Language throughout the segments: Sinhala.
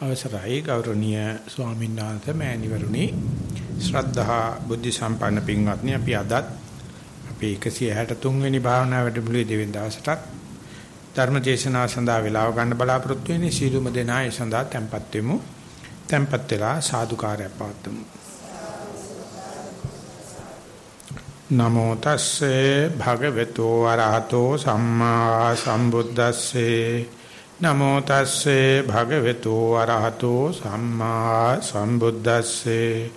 අවසරයි ගෞරවනීය ස්වාමීන් වහන්සේ මෑණිවරුනි. ශ්‍රද්ධා බුද්ධ සම්පන්න පින්වත්නි අපි අදත් අපේ 163 වෙනි භාවනා වැඩමුළුවේ දෙවෙනි දවසටත් ධර්ම දේශනාව සඳහා වේලාව ගන්න බලාපොරොත්තු වෙන්නේ. සීලුම දෙනා ඒ සඳහා tempත් වෙමු. tempත් වෙලා සාදුකාරය පවත්වමු. නමෝ තස්සේ භගවතු වරහතෝ සම්මා සම්බුද්දස්සේ නමෝ තස්සේ භගවතු අරහතෝ සම්මා සම්බුද්දස්සේ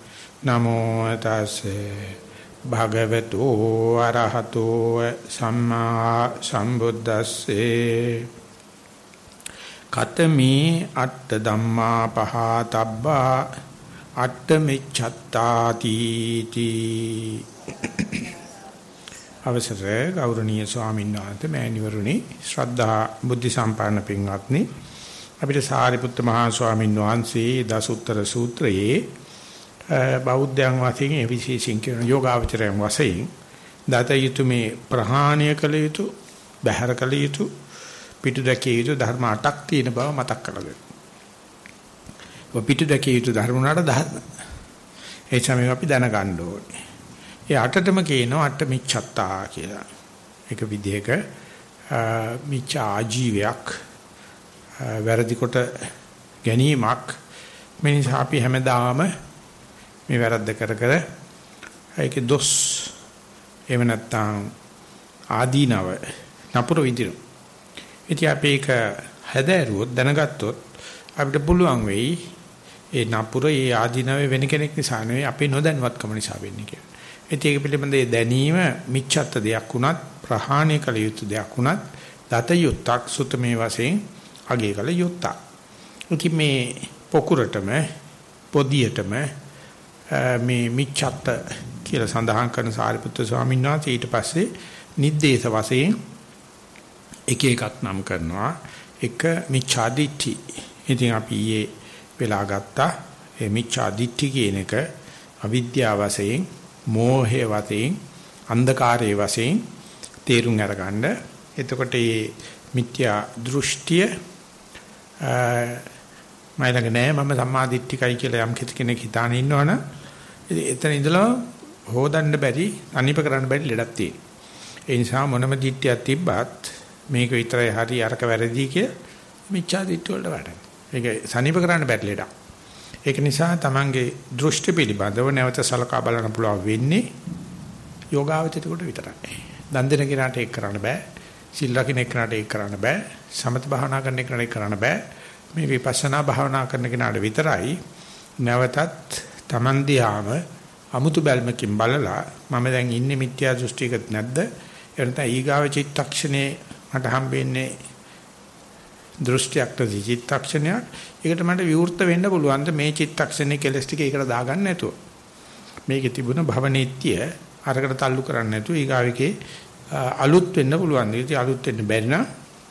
නමෝ තස්සේ භගවතු අරහතෝ සම්මා සම්බුද්දස්සේ කතමේ අට්ඨ ධම්මා පහතබ්බා අට්ඨ මිච්ඡත්තාති තී අවසරයි ගෞරවනීය ස්වාමීන් වහන්සේ මෑණිවරුනි ශ්‍රද්ධා බුද්ධ සම්පන්න පින්වත්නි අපිට සාරිපුත්ත මහා ස්වාමීන් වහන්සේ දසුත්තර සූත්‍රයේ බෞද්ධයන් වශයෙන් ඒ විශේෂින් කියන යෝගාවචරයන් වශයෙන් දත යුතු මේ ප්‍රහාණය කළ යුතු බහැර කළ යුතු පිටු දැකිය යුතු ධර්ම අටක් තියෙන බව මතක් කරගන්න. ඔය පිටු දැකිය යුතු ධර්ම උනාට ධර්ම. ඒ තමයි අපි දැනගන්න ඕනේ. ඒ අටටම කියනවා අට මිච්ඡත්තා කියලා. ඒක විදිහක මිච්ඡා ආජීවයක් වැරදි කොට ගැනීමක් මේ නිසා අපි හැමදාම මේ වැරද්ද කර කර ඒකේ දොස් එහෙම නැත්නම් ආදීනව නපුර විඳිනු. ඉතින් අපි ඒක හැදෑරුවොත් දැනගත්තොත් අපිට පුළුවන් වෙයි ඒ නපුර ඒ ආදීනව වෙන කෙනෙක් නිසා නෙවෙයි අපේ නොදැනුවත්කම නිසා වෙන්නේ කියලා. ඉතින් ඒක පිළිබඳ දැනීම මිච්ඡත්ත දෙයක් වුණත් ප්‍රහාණය කළ යුතු දෙයක් වුණත් දත යුත්තක් සුතමේ වශයෙන් අගය කළ යුත්තක්. ඉතින් මේ පොකුරටම පොදියටම මේ මිච්ඡත්ත කියලා සඳහන් කරන සාරිපුත්‍ර ස්වාමීන් වහන්සේ ඊට පස්සේ නිද්දේශ වශයෙන් එක එකක් නම් කරනවා එක මිච්ඡාදිට්ඨි. ඉතින් අපි ඊයේ වෙලා ගත්තා මේ මිච්ඡාදිට්ඨි කියන එක අවිද්‍යාව වශයෙන් මෝහයේ වශයෙන් අන්ධකාරයේ වශයෙන් තේරුම් අරගන්න. එතකොට මේ මිත්‍යා දෘෂ්ටිය මයිලඟ නෑ මම සම්මාදිට්ඨිකයි කියලා යම් කෙනෙක් හිතාන ඉන්නවනම් එතන ඉඳලා හොදන්න බැරි අනිප කරන්න බැරි ලඩක් තියෙනවා. ඒ නිසා මොනම දිට්ඨියක් තිබ්බත් මේක විතරයි හරි අරක වැරදි කිය මිච්ඡා දිට්ඨිය වලට වැඩ. ඒක සනීප කරන්න බැරි ලඩක්. ඒක නිසා තමන්ගේ දෘෂ්ටි පිළිබඳව නැවත සලකා බලන්න පුළුවන් වෙන්නේ යෝගාවචිතේකට විතරයි. දන් දෙන කෙනාට ඒක කරන්න බෑ. සිල් රකින්න කෙනාට ඒක කරන්න බෑ. සමත භාවනා කරන කෙනාට ඒක කරන්න බෑ. මේ විපස්සනා භාවනා කරන කෙනාට විතරයි නැවතත් තමන් දිහාම අමුතු බැල්මකින් බලලා මම දැන් ඉන්නේ මිත්‍යා දෘෂ්ටියකට නැද්ද? එනත ඊගාව චිත්තක්ෂණේ මට හම්බෙන්නේ දෘෂ්ටියක් චිත්තක්ෂණයක්. ඒකට මට විවෘත වෙන්න පුළුවන් මේ චිත්තක්ෂණේ කෙලස් ටික ඒකට දාගන්න නැතුව. මේකේ තිබුණ භවනීත්‍ය අරකට තල්ලු කරන්නේ නැතුව ඊගාවකේ අලුත් වෙන්න පුළුවන්. ඉතින් අලුත් වෙන්න බැරි නම්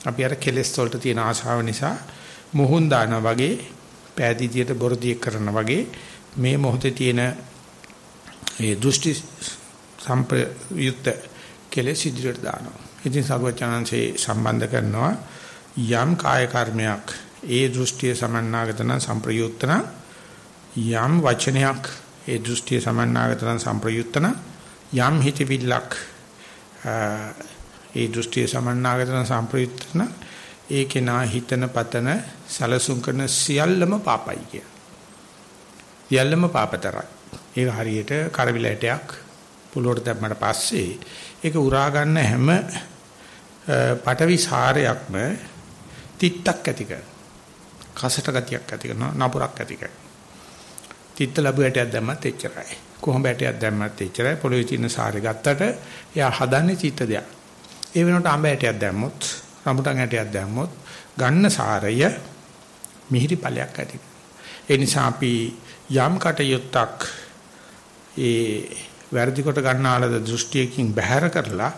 අපි අර කෙලස් වලට තියෙන ආශාව නිසා මුහුන් දානා වගේ පෑදීතියට බොරදියක් කරන වගේ මේ මොහොතේ තියෙන ඒ දෘෂ්ටි සම්ප්‍රයුක්ත කෙලෙස් ඉදිරියට දානවා. ඉතින් සර්වචනංශේ සම්බන්ධ කරනවා යම් කාය කර්මයක් ඒ දෘෂ්ටිය සමන්නාගත නම් සම්ප්‍රයුක්ත නම් යම් වචනයක් ඒ දෘෂ්ටිය සමන්නාගත නම් සම්ප්‍රයුක්ත නම් යම් හිතවිල්ලක් ඒ දෘෂ්ටිය සමන්නාගත නම් සම්ප්‍රයුක්ත නම් ඒකේ නා හිතන පතන සලසුම් කරන සියල්ලම පාපයි කිය. සියල්ලම පාපතරයි. ඒක හරියට කරවිලටයක් පුලුවට දැම්මට පස්සේ ඒක උරා ගන්න හැම පටවි සාරයක්ම තිත්තක් ඇති කරන. කසට ගතියක් ඇති කරන නපුරක් ඇති කරන. තිත්ත ලැබු ඇටයක් දැම්මත් එච්චරයි. කොහොඹ ඇටයක් දැම්මත් එච්චරයි. පොළොවේ තියෙන සාරය ගත්තට එයා හදන්නේ චිත්ත දෙයක්. ඒ වෙනකොට අඹ ඇටයක් දැම්මොත්, රඹුටන් ඇටයක් දැම්මොත් ගන්න සාරය මිහිරි ඵලයක් ඇති. ඒ නිසා අපි යම් කටයුත්තක් ඒ වැරදි කොට ගන්නාලද දෘෂ්ටියකින් බැහැර කරලා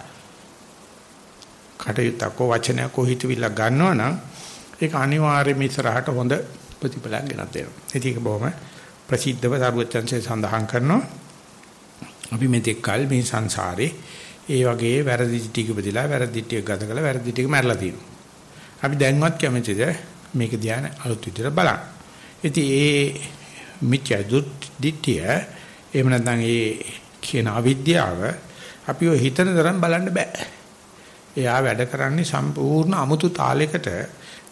කටයුත්තක් හෝ වචනයක් හෝ හිතවිල්ලක් ගන්නවනම් ඒක අනිවාර්යයෙන්ම ඉස්සරහට හොඳ ප්‍රතිඵලයක් ගෙනත් දෙනවා. ඒක බොහොම ප්‍රසිද්ධව සරුවචන්සේ සඳහන් කරනවා. අපි මෙතෙක් කල මේ සංසාරේ ඒ වගේ වැරදි ටික ඉපදිලා වැරදි ටික ගත කළා වැරදි ටික මැරලා තියෙනවා. අපි දැන්වත් කැමතිද මේක ධ්‍යාන අලුත් විදිහට බලන්න. ඉතින් ඒ මිත්‍යා දුට්ඨිය එහෙම නැත්නම් ඒ කියන අවිද්‍යාව අපි ඔය හිතන තරම් බලන්න බෑ. එයා වැඩ කරන්නේ සම්පූර්ණ අමුතු තාලයකට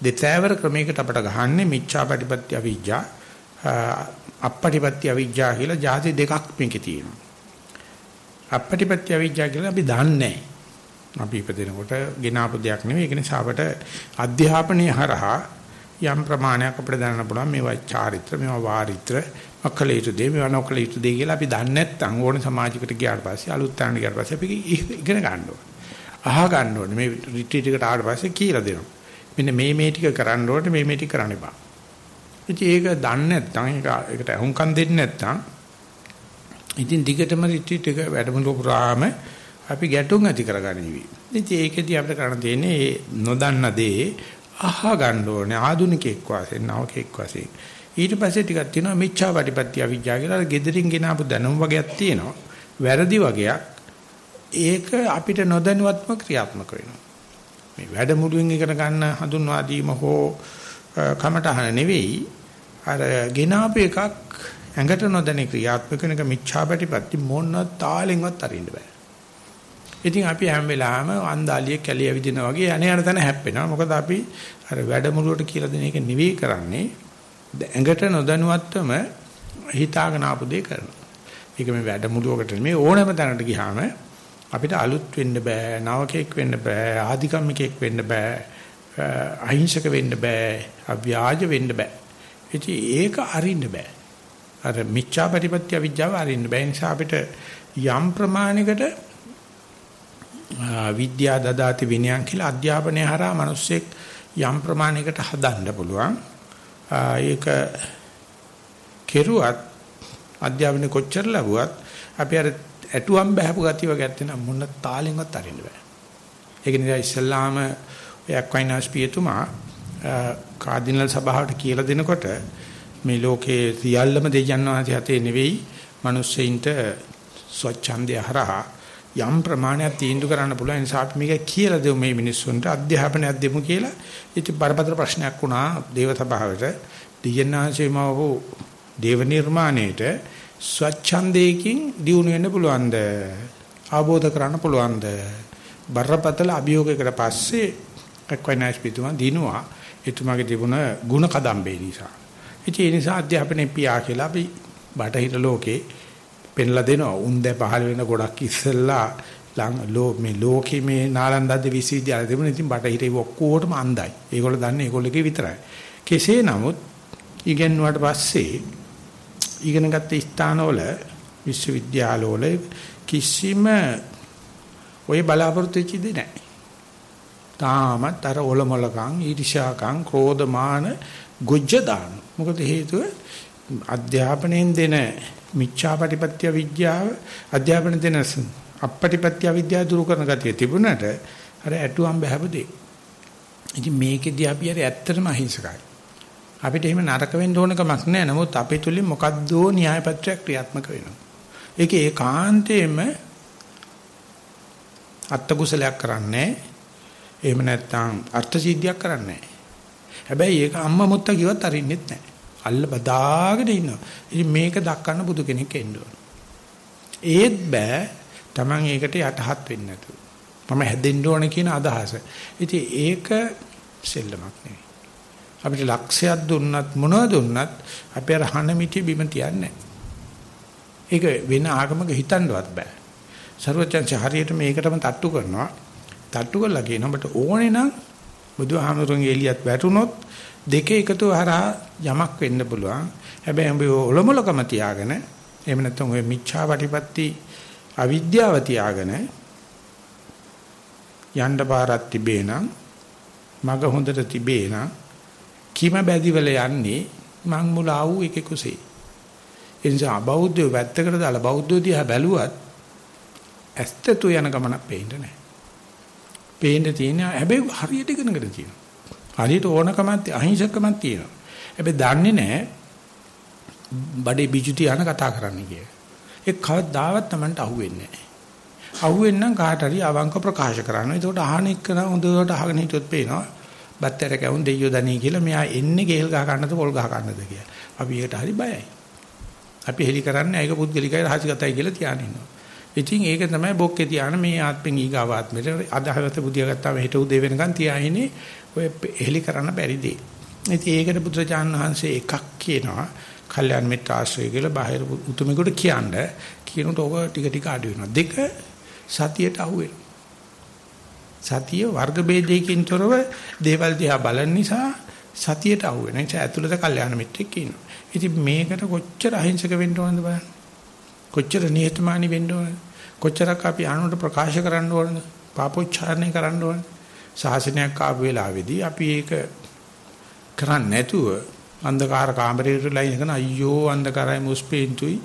දෙතෑවර ක්‍රමයකට අපට ගහන්නේ මිච්ඡාපටිපත්‍ය අවිජ්ජා අපපටිපත්‍ය අවිජ්ජා කියලා જાති දෙකක් මේකේ තියෙනවා. අපපටිපත්‍ය අවිජ්ජා කියලා අපි දන්නේ අපි ඉපදෙනකොට ගෙනාපු දෙයක් නෙවෙයි ඒක නිසා අපට අධ්‍යාපනයේ හරහා යම් ප්‍රමාණයක් අපිට දැනන්න පුළුවන් මේවා චාරිත්‍ර මේවා වාරිත්‍ර අකල යුතු දේ මේවා නොකල යුතු දේ කියලා අපි දන්නේ නැත්නම් ඕන සමාජයකට ගියාට පස්සේ අලුත් තැනකට ගියාට පස්සේ අපි ඉගෙන ගන්න ඕනේ. අහ ගන්න ඕනේ මේ රිට්‍රීට් එකට ආවට පස්සේ කියලා දෙනවා. මෙන්න මේ මේ ටික කරන්න ඕනේ මේ මේ ටික කරන්න එපා. ඉතින් ඒක දන්නේ නැත්නම් ඒක ඒකට අහුම්කම් දෙන්නේ නැත්නම් ඉතින් දිගටම රිට්‍රීට් එක වැඩමුළු පුරාම අපි ගැටුම් ඇති කරගනිවි. ඉතින් ඒකෙදී අපිට කරන්න තියෙන්නේ නොදන්න දේ අහ ගන්න ඕනේ ආදුනිකෙක් වශයෙන් නවකෙක් වශයෙන්. ඊට පස්සේ ටිකක් තියෙනවා මිච්ඡා පටිපත්‍ය අවිජ්ජා කියලා ගෙදරින් ගෙනාපු දැනුම වගේක් තියෙනවා. වැරදි වගේක් ඒක අපිට නොදැනුවත්ම ක්‍රියාත්මක වෙනවා. මේ වැඩමුළුවෙන් ඉගෙන ගන්න හඳුන්වා දීම හෝ කමටහන නෙවෙයි අර ගෙනාපු එකක් ඇඟට නොදැනී ක්‍රියාත්මක වෙනක මිච්ඡාපටිපත්ති මොන තාලෙන්වත් අරින්න බෑ. ඉතින් අපි හැම වෙලාවෙම අන්දාලිය කැලිය විදිනා වගේ අනේ යන තැන හැප්පෙනවා. මොකද අපි අර වැඩමුළුවට කියලා දෙන එක නෙවෙයි කරන්නේ. ඇඟට නොදැනුවත්වම හිතාගෙන ආපු දේ කරනවා. ඒක මේ වැඩමුළුවකට නෙමෙයි ඕනෑම තැනකට ගියාම අපිට අලුත් වෙන්න බෑ, නවකෙක් වෙන්න බෑ, ආධිකම්මිකෙක් වෙන්න බෑ, අහිංසක වෙන්න බෑ, අව්‍යාජ වෙන්න බෑ. ඉතින් ඒක අරින්න බෑ. අර මිච්ඡා ප්‍රතිපත්‍ය විද්‍යාව අරින්න බෑ. නිසා අපිට යම් ප්‍රමාණයකට විද්‍යා දදාති විනයන් කියලා අධ්‍යාපනය හරහා මිනිස්සෙක් යම් ප්‍රමාණයකට හදන්න පුළුවන්. ඒක කෙරුවත් අධ්‍යාපනය කොච්චර ලැබුවත් අපි අර ඇටුවම් බහපු ගතිය වගේ නැත්නම් මොන තාලෙන්වත් අරින්න බෑ. ඒක නිසා ඉස්සල්ලාම ඔය අක්වයිනාස් පියතුමා කාඩිනල් සභාවට කියලා දෙනකොට මේ ලෝකයේ සියල්ලම දෙයයන් වහන්සේ හතේ නෙවෙයි මිනිස්සෙයින්ට ස්වච්ඡන්දය හරහා යම් ප්‍රමාණයක් තීන්දුව කරන්න පුළුවන්. නිසා අපි මේක කියලා දෙමු මේ මිනිස්සුන්ට අධ්‍යාපනයක් දෙමු කියලා. ඉතින් බරපතල ප්‍රශ්නයක් වුණා දේව සභාවට. දියන්නාංශේම වූ දේව නිර්මාණයට ස්වච්ඡන්දයකින් දියුණු වෙන්න පුළුවන්ද? ආબોධ කරන්න පුළුවන්ද? බරපතල අභියෝගයකට පස්සේ එක්වයිනයිස් පිටුමා දිනුවා එතුමාගේ තිබුණ ಗುಣ කදම්බේ නිසා. ඉතින් ඒ නිසා අධ්‍යාපනයේ පියා කියලා අපි බටහිර ලෝකේ පෙන්ලා දෙනවා. උන් දැ පහළ වෙන ගොඩක් ඉස්සෙල්ලා ලෝ මේ ලෝකේ මේ නාලන්දාද විශ්වවිද්‍යාලය තිබුණා. ඉතින් බටහිර ඔක්කොටම අන්දයි. ඒගොල්ලෝ දන්නේ ඒගොල්ලෝගේ විතරයි. කෙසේ නමුත් ඉගෙනුවාට පස්සේ ඉගෙනගත්ත ස්ථානවල විශ්වවිද්‍යාලවල කිසිම ඔය බලාපොරොත්තු වෙච්ච දෙයක් නැහැ. තාමත් අර ඔලොමලකම් ඊර්ෂාකම් ක්‍රෝධමාන ගොජ්ජ දාන. මොකද හේතුව අධ්‍යාපනයෙන් දෙන මිච්ඡාපටිපත්‍ය විද්‍යාව අධ්‍යාපන දෙන අපපටිපත්‍ය විද්‍යාව දුරු කරන ගතිය තිබුණට අර ඇටුවම් බහැපදේ. ඉතින් මේකෙදී අපි හරි ඇත්තටම අහිංසකයි. අපිට එහෙම නරක වෙන්න ඕන කමක් නැහැ. නමුත් අපේ තුලින් මොකද්දෝ න්‍යාය පත්‍රයක් ක්‍රියාත්මක වෙනවා. ඒකේ ඒකාන්තයෙන්ම අත්කුසලයක් කරන්නේ එහෙම නැත්නම් අර්ථ සිද්ධියක් කරන්නේ හැබැයි ඒක අම්මා මුත්තා කිව්වත් අරින්නෙත් නැහැ. අල්ල බදාගෙන ඉන්නවා. ඉතින් මේක දක්වන්න බුදු කෙනෙක් එන්න ඕන. ඒත් බෑ Taman ඒකට යටහත් වෙන්නේ නැතුව. මම හැදෙන්න ඕන කියන අදහස. ඉතින් ඒක සෙල්ලමක් නෙවෙයි. අපිට ලක්ෂයක් දුන්නත් මොනවද දුන්නත් අපි අර හන මිටි බිම තියන්නේ ඒක වෙන ආගමක හිතන්නවත් බෑ. ਸਰවඥාන්සේ හරියට මේකටම තට්ටු කරනවා. තට්ටු කරලා කියනවා ඔබට ඕනේ නම් බුදුහාමුදුරන්ගේ එළියත් වැටුනොත් දෙක එකතු හරහා යමක් වෙන්න පුළුවන්. හැබැයි ඔබ ඔලොමලකම තියාගෙන එහෙම නැත්නම් ඔය මිච්ඡා වටිපත්ති අවිද්‍යාව තියාගෙන යන්න පාරක් තිබේ නම් මග හොඳට තිබේ නම් කිම බැදිවල යන්නේ මං මුල ආවු එකේ කුසේ ඒ නිසා බෞද්ධයෝ වැත්තකට දාලා බෞද්ධයෝ දිහා බැලුවත් ඇත්තතු යන ගමනක් පේන්නේ නැහැ. පේන්න තියෙන හැබැයි හරියට ඉගෙනගෙන තියෙනවා. හරියට ඕනකමක් අහිංසකමක් තියෙනවා. හැබැයි දන්නේ නැහැ බඩේ බිජු තියාන කතා කරන්න කිය. ඒ කවදාවත් Tamanට අහුවෙන්නේ නැහැ. අහුවෙන්නම් කාට හරි අවංක ප්‍රකාශ කරනවා. ඒකට අහන එක්කන හොඳට අහගෙන හිටියොත් පේනවා. බත්තර කැවුන් දෙයියෝ දණී කියලා මෙයා එන්නේ ගේල් ගහ ගන්නද පොල් ගහ ගන්නද කියලා. අපි ඒකට හරි බයයි. අපි හෙලි කරන්නේ ඒක පුද්ගලිකයි රහසිගතයි කියලා තියාගෙන ඉන්නවා. ඉතින් ඒක තමයි බොක්කේ තියාන මේ ආත්මෙන් ඊගාව ආත්මෙට අදහවත බුදියා ගත්තාම හිත උදේ වෙනකන් තියාහිනේ ඔය හෙලි කරන්න බැරි දෙයි. ඉතින් ඒකට බුදුරජාණන් වහන්සේ එකක් කියනවා. කල්යාණ මිත්‍ර ආශ්‍රය කියලා බාහිර උතුමෙකුට කියන්නේ කියනකොට ඔබ ටික ටික අඩු වෙනවා. දෙක සතියට අහු වෙනවා. සතිය වර්ග ભેදයකින් තොරව දේවල් දිහා බලන නිසා සතියට අහු වෙන නිසා ඇතුළත කල්යාණ මිත්‍රෙක් ඉන්නවා. ඉතින් මේකට කොච්චර අහිංසක වෙන්න ඕනද බලන්න. කොච්චර නිහතමානී වෙන්න ඕනද? කොච්චරක් අපි අනුන්ට ප්‍රකාශ කරන්න ඕනද? පාපෝච්චාරණය කරන්න ඕනද? ශාසනයක් ආපු වෙලාවේදී අපි ඒක කරන්නේ නැතුව අන්ධකාර කාමරේටලා ඉඳගෙන අයියෝ අන්ධකාරයි මුස්පේන්තුයි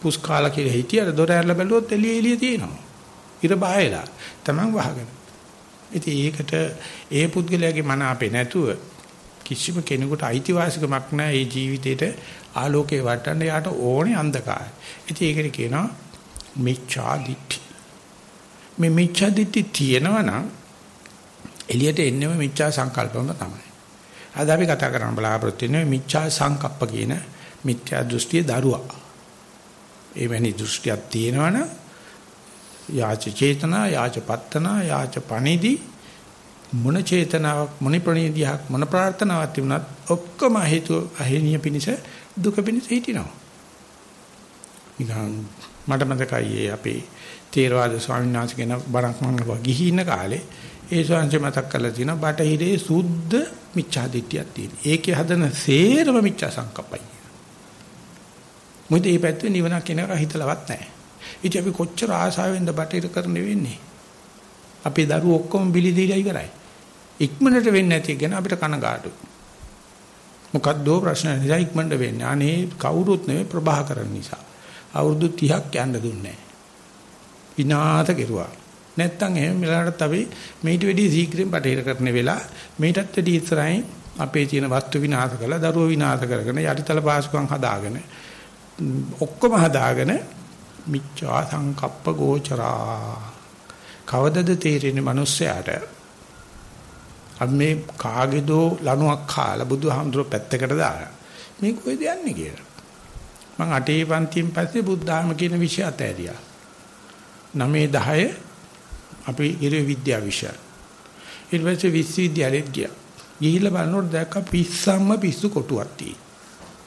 පුස්කාලා කියලා හිටියර දොර ඇරලා බැලුවොත් එළිය එළිය තියෙනවා. ඉර බායලා තමන් වහගෙන. ඉතින් ඒකට ඒ පුද්ගලයාගේ මන අපේ නැතුව කිසිම කෙනෙකුට අයිතිවාසිකමක් නැහැ මේ ජීවිතේට ආලෝකේ වටන්න යාට ඕනේ අන්ධකාරය. ඉතින් ඒකට කියනවා මිච්ඡා දිට්ඨි. මේ මිච්ඡා දිට්ඨි තියෙනවා නම් එළියට එන්නේම මිච්ඡා සංකල්පම තමයි. අද අපි කතා කරන්න බලාපොරොත්තු වෙන්නේ මිච්ඡා සංකප්ප කියන මිත්‍යා දෘෂ්ටිය දරුවා. එවැනි දෘෂ්ටියක් තියෙනවනම් යාච චේතනා යාච පත්තනා යාච පණිදි මොන චේතනාවක් මොන ප්‍රණීතියක් මොන ප්‍රාර්ථනාවක් තිබුණත් ඔක්කොම හේතු අහිනිය පිනිස දුක පිනිස හිටිනවා. නිකන් මට මතකයි අපේ තේරවාද ස්වාමීන් වහන්සේ කෙනෙක් බණක් මම ගිහි ඉන්න කාලේ ඒ ශාංශය මතක් කරලා තියෙනවා බටහිරේ සුද්ධ මිච්ඡා දිට්ඨියක් තියෙන. ඒකේ හදන සේරම මිච්ඡා සංකප්පයි. මොකද මේ පැත්තේ නිවනක් කෙනෙක් හිතලවත් නැහැ. ඉතින් අපි කොච්චර ආසාවෙන්ද බටහිර කරන්න වෙන්නේ. අපේ දරුවෝ ඔක්කොම බිලි දීලා ඉවරයි. ඉක්මනට වෙන්නේ නැති ගැන අපිට කනගාටු. මොකද්ද ප්‍රශ්න නිසා ඉක්මනට වෙන්නේ. අනේ කවුරුත් නෙවෙයි ප්‍රභාකරන් නිසා. අවුරුදු 30ක් යන්න දුන්නේ නැහැ. විනාශ කෙරුවා. නැත්තම් එහෙම වෙලාවට අපි මේට වැඩි සීක්‍රෙන් බටහිර කරන වෙලා මේටත් වැඩි ඉස්සරහින් අපේ තියෙන වස්තු විනාශ කරලා දරුවෝ විනාශ කරගෙන යටිතල පාසුකම් හදාගෙන ඔක්කොම හදාගෙන මිච්ඡා සංකප්ප ගෝචරා කවදද තේරෙන්නේ මිනිස්සයාට අපි මේ කාගේදෝ ලණුවක් කාලා බුදුහාමුදුරුවෝ පැත්තකට දාලා මේ කොහෙද යන්නේ කියලා මම අටේ පන්තියෙන් පස්සේ බුද්ධාම කියන විෂය අතෑරියා 9 10 අපි ඉරේ විද්‍යා විෂය. ඊට පස්සේ විශ්වවිද්‍යාලෙට ගියා. ගිහිල්ලා බලනකොට දැක්ක පිස්සම්ම පිස්සු කොටුවක් තියෙනවා.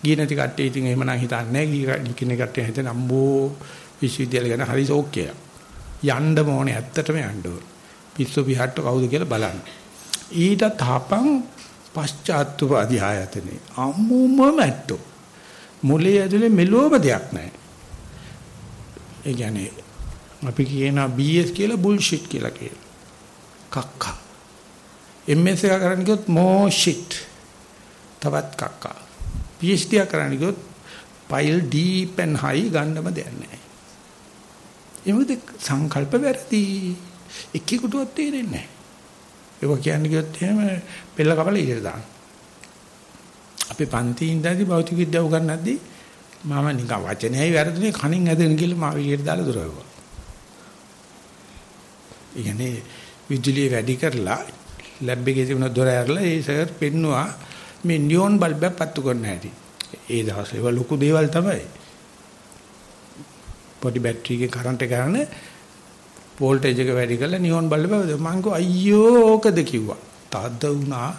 ගිය නැති කට්ටිය ඉතින් එහෙම නම් හිතන්නේ නැහැ. ගිය කට්ටිය හිතන අම්බෝ විශ්වවිද්‍යාලය ගැන හරි ශෝක්‍යය. යන්න ඕනේ ඇත්තටම යන්න ඕනේ. පිස්සු පිහට්ට කවුද කියලා බලන්න. ඊට තහපන් පශ්චාත්තුපාදී ආයතනේ. අම්මුම මැට්ටෝ. මුලේ ඇතුලේ මෙලොව දෙයක් නැහැ. ඒ කියන්නේ අපි කියනවා BS කියලා බුල්ෂිට් කියලා කියනවා. කක්කා. MS එක කරන්න ගියොත් more shit. තවත් කක්කා. PhD එක කරන්න ගියොත් pile deep and high ගන්නම දෙයක් නැහැ. එමුද සංකල්ප වැරදි. එක්කෙකුටවත් තේරෙන්නේ නැහැ. ඒක කියන්නේ ගියොත් එහෙම පෙළ කපල ඉර දාන්න. අපි පන්ති ඉඳන්දි භෞතික විද්‍යාව උගන්වද්දී මම නිකන් වචනයයි වැරදුනේ කණින් ඇදගෙන ගිහලා මාව එළියට දාලා දුරවුවා. ඒ කියන්නේ විදුලිය වැඩි කරලා ලැබ් එකේ තිබුණ දොර ඇරලා ඒ සර් පෙන්නවා මේ නියොන් බල්බයක් පත්තු කරන්න හැටි. ඒ දවස් ඒවා ලොකු දේවල් තමයි. පොඩි බැටරි එකේ කරන්ට් එක ගන්න වෝල්ටේජ් එක වැඩි කරලා නියොන් බල්බ මම කිව්වා අයියෝ ඕකද කිව්වා. තද්ද වුණා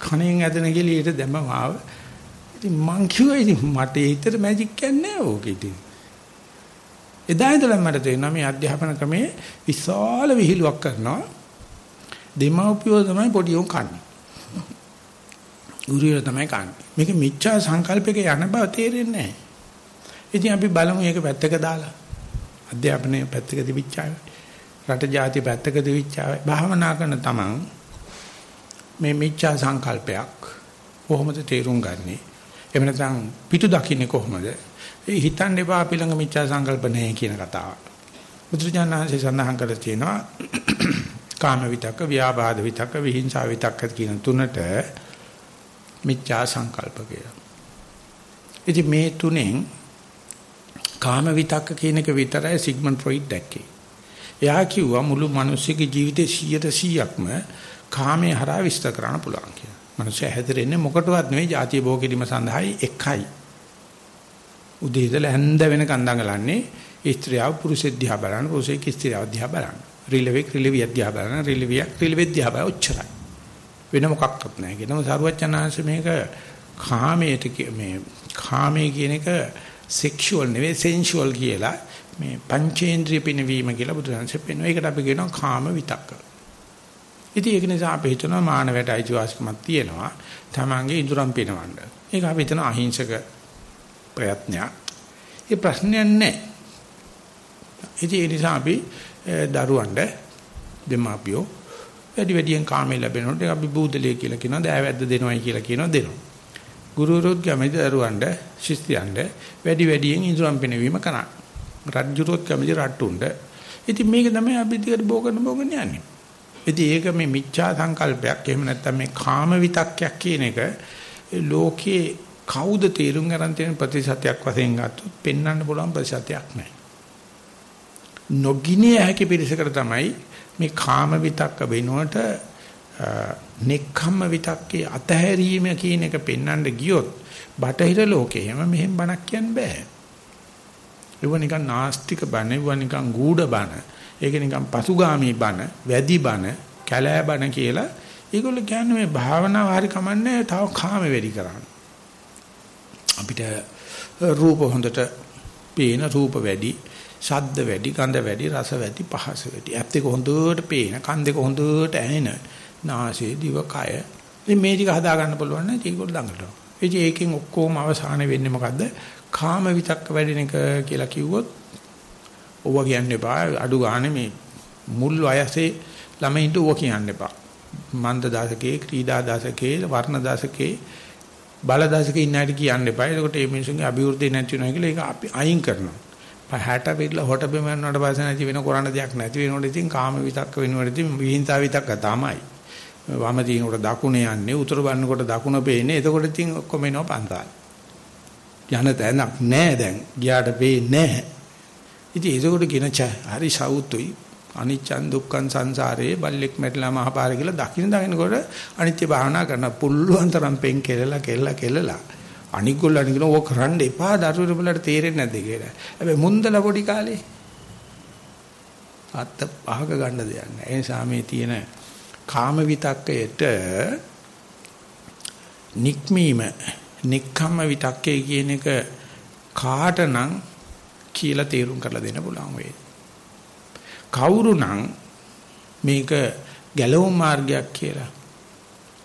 කණෙන් ඇදෙන කෙලියට දැම්මම ආව. ඉතින් මං කිව්වා ඉතින් මට හිතට මැජික් කියන්නේ ඕක ඉතින්. එදා ඉඳලා මට තේරෙනවා මේ අධ්‍යාපන ක්‍රමයේ විශාල විහිළුවක් කරනවා. දෙමව්පියෝ තමයි පොඩි උන් කන්නේ. ගුරුවරයා තමයි කන්නේ. මේක මිච්ඡා සංකල්පයක යන බව තේරෙන්නේ නැහැ. ඉතින් අපි බලමු මේක පැත්තක දාලා. අධ්‍යාපනයේ පැත්තක දිවිච්චාවේ. රට ජාති පැත්තක දිවිච්චාවේ. භාවනා කරන තමන් මේ මිච්ඡා සංකල්පයක් කොහොමද තේරුම් ගන්නෙ? එහෙම නැත්නම් පිටු දකින්නේ කොහොමද? ඒ හිතන්න එපා අපි ළඟ මිච්ඡා සංකල්ප නැහැ කියන කතාව. බුදුජානනාංශය සඳහන් කරලා තියෙනවා කාම විතක්ක, ව්‍යාබාධ විතක්ක, විහිංසා විතක්ක කියන තුනට මිච්ඡා සංකල්ප කියලා. ඉතින් මේ තුනෙන් කාම විතක්ක කියන එක විතරයි සිග්මන්ඩ් ෆ්‍රොයිඩ් දැක්කේ. එයා කිව්වා මුළු මිනිස්සුගේ ජීවිතේ 100%ක්ම කාමයේ හරහා විස්තර කරන්න පුළුවන් කියලා. මිනිස්සු හැදෙන්නේ මොකටවත් නෙවෙයි ಜಾතිය භෝග කිරීම සඳහායි එකයි. උදේ ඉඳලා හැන්ද වෙනකන් දඟලන්නේ ස්ත්‍රියව පුරුෂෙක් දිහා බලන පුරුෂයෙක් ස්ත්‍රියව දිහා බලන. රිලෙවෙක් රිලෙවිය දිහා බලන රිලෙවියක් රිලෙවෙක් දිහා බලන ඔච්චරයි. වෙන මොකක්වත් නැහැ. කියනම සරුවචනාංශ මේක කාමයට මේ කාමයේ කියන එක සෙක්ෂුවල් නෙවෙයි සෙන්ෂුවල් කියලා මේ පංචේන්ද්‍රිය පිනවීම කියලා බුදුරජාණන්සේ පෙන්වනවා. ඒකට අපි කියනවා කාම විතක්ක. ඉතින් ඒක නිසා අපි හිතනවා මානවයට අයිතිවාසිකමක් තියෙනවා. තමන්ගේ ඉදurang පිනවන්න. ඒක අපි හිතන අහිංසක ප්‍රයත්නයක්. ඒ ප්‍රශ්නයක් නැහැ. ඉතින් ඒ නිසා අපි දරුවන්ට දෙමාපියෝ වැඩි වැඩියෙන් කාමයේ ලැබෙනකොට අපි බූදලිය කියලා කියනවා දෑවැද්ද දෙනවයි කියලා කියනවා දෙනවා. ගුරුවරුත් කැමති දරුවන්ට ශිෂ්‍යයන්ට වැඩි වැඩියෙන් ඉදurang පිනවීම කරා. රජ්ජුරුත් කැමති රට්ටුන්ට. ඉතින් මේක තමයි අපි දිගට බෝකන බෝකන යන්නේ. ඉතින් ඒක මේ මිච්ඡා සංකල්පයක් එහෙම නැත්නම් මේ කාම විතක්කයක් කියන එක ලෝකේ කවුද තේරුම් ගන්න තියෙන ප්‍රතිශතයක් වශයෙන් ගත්තොත් පෙන්වන්න පුළුවන් ප්‍රතිශතයක් නැහැ. නොගිනිය හැකි පිරිසකට තමයි මේ කාම විතක්ක වෙනුවට නෙක්ඛම්ම විතක්කේ අතහැරීම කියන එක පෙන්වන්න ගියොත් බටහිර ලෝකේම මෙහෙම බණක් කියන්න බෑ. ඒව නිකන් නාස්තික බණ, ඒව නිකන් ගූඪ බණ, ඒක නිකන් පසුගාමී බණ, වැදි බණ, කැලෑ බණ කියලා ඒගොල්ලෝ කියන්නේ මේ භාවනාව හරි කමන්නේ තව කාම වැඩි කරන්නේ. අපිට රූප හොඳට පේන රූප වැඩි, ශබ්ද වැඩි, ගන්ධ වැඩි, රස වැඩි, පහස වැඩි. ඇත් දෙක හොඳට පේන, කන් දෙක හොඳට ඇහෙන, නාසය, දිව, කය. ඉතින් මේ ටික හදා ගන්න පුළුවන් නම් ඒකවල දඟලනවා. ඉතින් ඒකෙන් ඔක්කොම අවසාන වෙන්නේ මොකද්ද? කාම විතක්ක වැඩෙන එක කියලා කිව්වොත් ඕව කියන්න එපා. අඩු ගානේ මේ මුල් වයසේ ළමයින්ට ඕව කියන්න එපා. මන්ද දාසකේ, ක්‍රීඩා දාසකේ, වර්ණ දාසකේ බලදාසක ඉන්න අයට කියන්න එපා. එතකොට මේ මිනිස්සුන්ගේ අභිවෘද්ධිය නැති වෙනවා කියලා ඒක අපි අයින් කරනවා. 60 පිටලා හොට බෙම යනවට පස්සේ නැති වෙන කරන්න දෙයක් නැති වෙනකොට ඉතින් කාම විතක්ක වෙනකොට ඉතින් විහිංසාව විතක්ක තමයි. වම දිනකොට දකුණ යන්නේ උතුර බannකොට දකුණ පේන්නේ. එතකොට ඉතින් ඔක්කොම එනවා පන්තාල. යන තැනක් නැහැ දැන්. ගියාට පේන්නේ නැහැ. ඉතින් ඒකෝට කියන ච හරි සවුතුයි අනිච්චන් දුක්ඛන් සංසාරේ බල්ලෙක් මැරිලා මහපාර කියලා දකින්න දකින්නකොට අනිත්‍ය භාවනා කරන පුල්ලුවන් තරම් පෙන් කෙලලා කෙලලා කෙලලා අනික් ගොල්ලන් කියන ඕක කරන්න එපා දරුවෝ වලට තේරෙන්නේ නැද්ද කියලා. හැබැයි මුන්දල පොඩි කාලේ අත්ත පහක ගන්න දෙයක් නැහැ. ඒ නිසා මේ තියෙන කාම විතක්කයට නික්මීම, නික්කම්ම විතක්කේ කියන එක කාටනම් කියලා තේරුම් කරලා දෙන්න පුළුවන් වෙයි. කවුරු නම් මේක ගැලවුම් මාර්ගයක් කියලා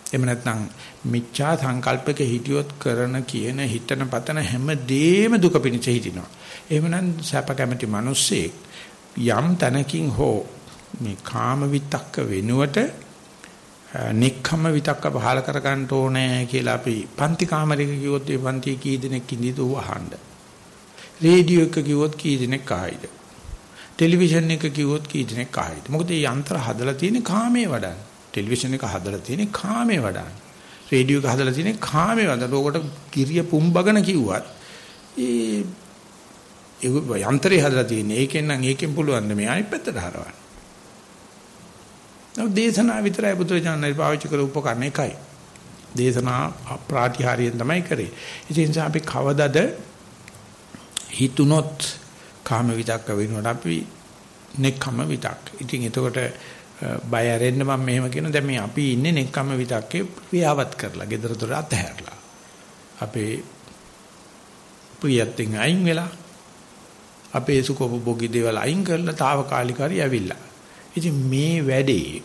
එහෙම නැත්නම් මිච්ඡා සංකල්පක හිටියොත් කරන කියන හිතන පතන හැම දෙෙම දුක පිණිස හිටිනවා. එහෙමනම් සැප කැමති මිනිස්සෙක් යම් තැනකින් හෝ මේ කාම විතක්ක වෙනුවට නික්කම විතක්ක පහල කර ගන්න ඕනේ කියලා අපි පන්ති කාමරයක කිව්වොත් ඒ පන්ති කී දෙනෙක් ඉඳීද වහන්න. රේඩියෝ එක කිව්වොත් කී දෙනෙක් ආයිද? ටෙලිවිෂන් එක කිව්වොත් කී දෙනෙක් ආයිද? මොකද මේ යන්ත්‍ර හදලා තියෙන්නේ කාමයේ වඩා. ටෙලිවිෂන් එක හදලා තියෙන්නේ කාමයේ වඩා. රේඩියෝ එක හදලා තියෙන්නේ කාමයේ වඩා. ලෝකට කිරිය පුම්බගෙන කිව්වත් ඒ ඒ යන්ත්‍රය හදලා තියෙන්නේ. ඒකෙන් නම් ඒකෙන් පුළුවන් මේ අනිත් පැත්තට හරවන්න. නෝ දේශනා විතරයි බුදුරජාණන් පාවිච්චි කර උපකරණ එකයි. දේශනා ප්‍රාතිහාර්යයෙන් තමයි කරේ. ඒ නිසා අපි කවදද හිතුනොත් කාම විතක්ක වෙනකොට අපි නෙක්ඛම විතක්. ඉතින් එතකොට බය ඇරෙන්න මම මෙහෙම කියන දැන් මේ අපි ඉන්නේ නෙක්කම විතක්කේ ක්‍රියාවත් කරලා gedara dora අතහැරලා අපේ ප්‍රියත්ෙන් අයින් වෙලා අපේ සුඛෝපභෝගී දේවල් අයින් කරලා తాවකාලිකව ඇවිල්ලා ඉතින් මේ වැඩේ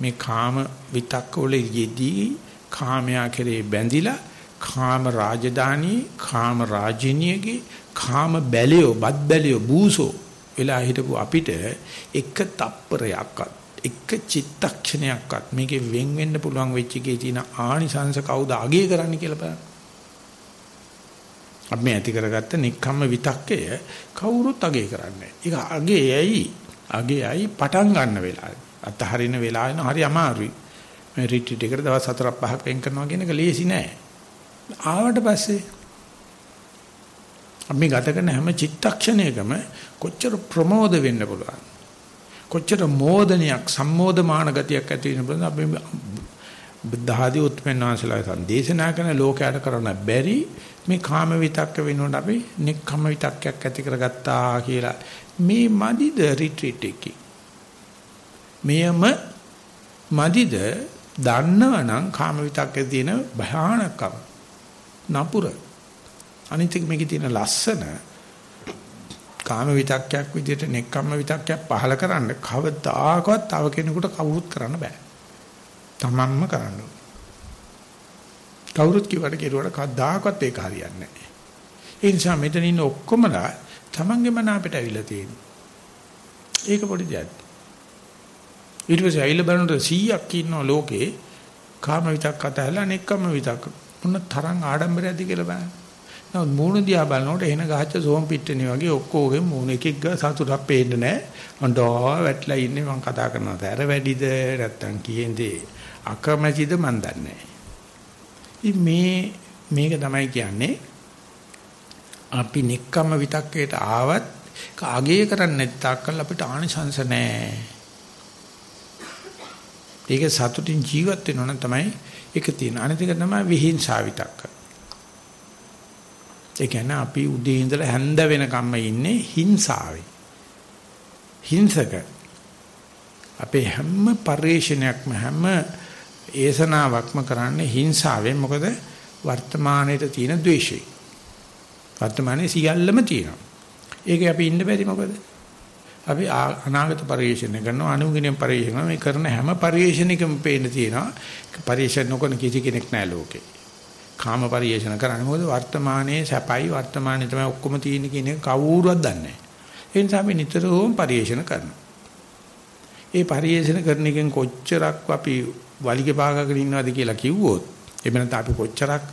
මේ කාම විතක්ක වල යෙදී කාමයා කෙරේ බැඳිලා කාම රාජධානී කාම රාජිනියගේ කාම බැලියෝ බත් බැලියෝ බූසෝ වෙලා හිටපු අපිට එක තප්පරයක්වත් එක චිත්තක්ෂණයක්වත් මේකේ වෙන් වෙන්න පුළුවන් වෙච්ච එකේ තියෙන ආනිසංස කවුද අගය කරන්න කියලා බලන්න. අපි මේ ඇති කරගත්ත නික්කම්ම විතක්කය කවුරුත් අගය කරන්නේ. ඒක අගයයි අගයයි පටන් ගන්න වෙලාවේ. අතහරින වෙලාවෙන හරි අමාරුයි. මේ රිට්‍රීට් එකට දවස් 4ක් 5ක් වෙන් කරනවා කියන එක ලේසි නෑ. ආවට පස්සේ අපි ගත කරන හැම චිත්තක්ෂණයකම කොච්චර ප්‍රමෝද වෙන්න පුළුවන්. කොච්චර මෝදනයක් සම්මෝධමාන ගතියක් ඇති වෙන පුළුවන් අපි බුද්ධ ආදී උත්පන්නාසලා සම්දේශනා කරන ලෝකයට කරන්න බැරි මේ කාම විතක්ක වෙනකොට අපි නික්කම විතක්කයක් ඇති කරගත්තා කියලා මේ මදිද රිට්‍රීට් එකේ මෙයම මදිද දන්නවනම් කාම විතක්කේ තියෙන භයානකම නපුර අනිත් එක මේකේ තියෙන ලස්සන කාම විතක්කයක් විදිහට නෙක්කම්ම විතක්කයක් පහල කරන්න කවදාකවත් තව කෙනෙකුට කවුරුත් කරන්න බෑ. තමන්ම කරන්න ඕනේ. කවුරුත් කිව්වට කෙරුවට කවදාකවත් ඒක හරියන්නේ නැහැ. ඒ නිසා මෙතන ඉන්න ඔක්කොමලා තමන්ගේම නාපෙට ඇවිල්ලා තියෙනවා. ඒක පොඩි දෙයක්. ඊට පස්සේ ඇවිල්ලා බලනකොට 100ක් ඉන්නවා ලෝකේ කාම විතක් අතහැලා නෙක්කම විතක් මොන තරම් ආඩම්බරයක්ද කියලා බලන්න. නමුත් මූණ දිහා බලනකොට එන ගහච්ච සෝම් පිට්ටනේ වගේ ඔක්කොගෙම මූණ එක එක සතුටක් පේන්නේ නැහැ. අඬා වැටලා ඉන්නේ මම කතා කරනවා. තැර වැඩිද නැත්තම් කියන්නේ අකමැතිද මන් දන්නේ මේ මේක තමයි කියන්නේ අපි නික්කම විතක්කේට ආවත් කාගේ කරන්නේ නැත්නම් අපිට ආනිසංස නැහැ. ඒක සතුටින් ජීවත් වෙනවා නම් තමයි ඒක තියෙන. අනිත් එක තමයි විහිංසාව විතක්ක. ඒ කියන්නේ අපි උදේ ඉඳලා හැන්ද වෙනකම්ම ඉන්නේ හිංසාවේ. හිංසක. අපේ හැම පරිශ්‍රණයක්ම හැම ඒසනාවක්ම කරන්නේ හිංසාවෙන්. මොකද වර්තමානයේ තියෙන ද්වේෂය. වර්තමානයේ සියල්ලම තියෙනවා. ඒක අපි ඉන්න බැරි මොකද? අපි අනාගත පරිශ්‍රණය කරනවා අනුගිනෙන් පරිශ්‍රණය කරනවා මේ කරන හැම පරිශ්‍රණයකම පේන්න තියෙනවා පරිශ්‍රණ නොකරන කිසි කෙනෙක් නැහැ ලෝකේ. කාම පරිශ්‍රණ කරන්නේ මොකද වර්තමානයේ සැපයි වර්තමානයේ තමයි ඔක්කොම තියෙන කියන එක කවුරුවත් දන්නේ නැහැ. ඒ නිසා අපි නිතරම පරිශ්‍රණ කරනවා. ඒ පරිශ්‍රණ කරන එකෙන් කොච්චරක් අපි වලිගේ පාගගෙන ඉන්නවද කියලා කිව්වොත් එහෙම නැත්නම් අපි කොච්චරක්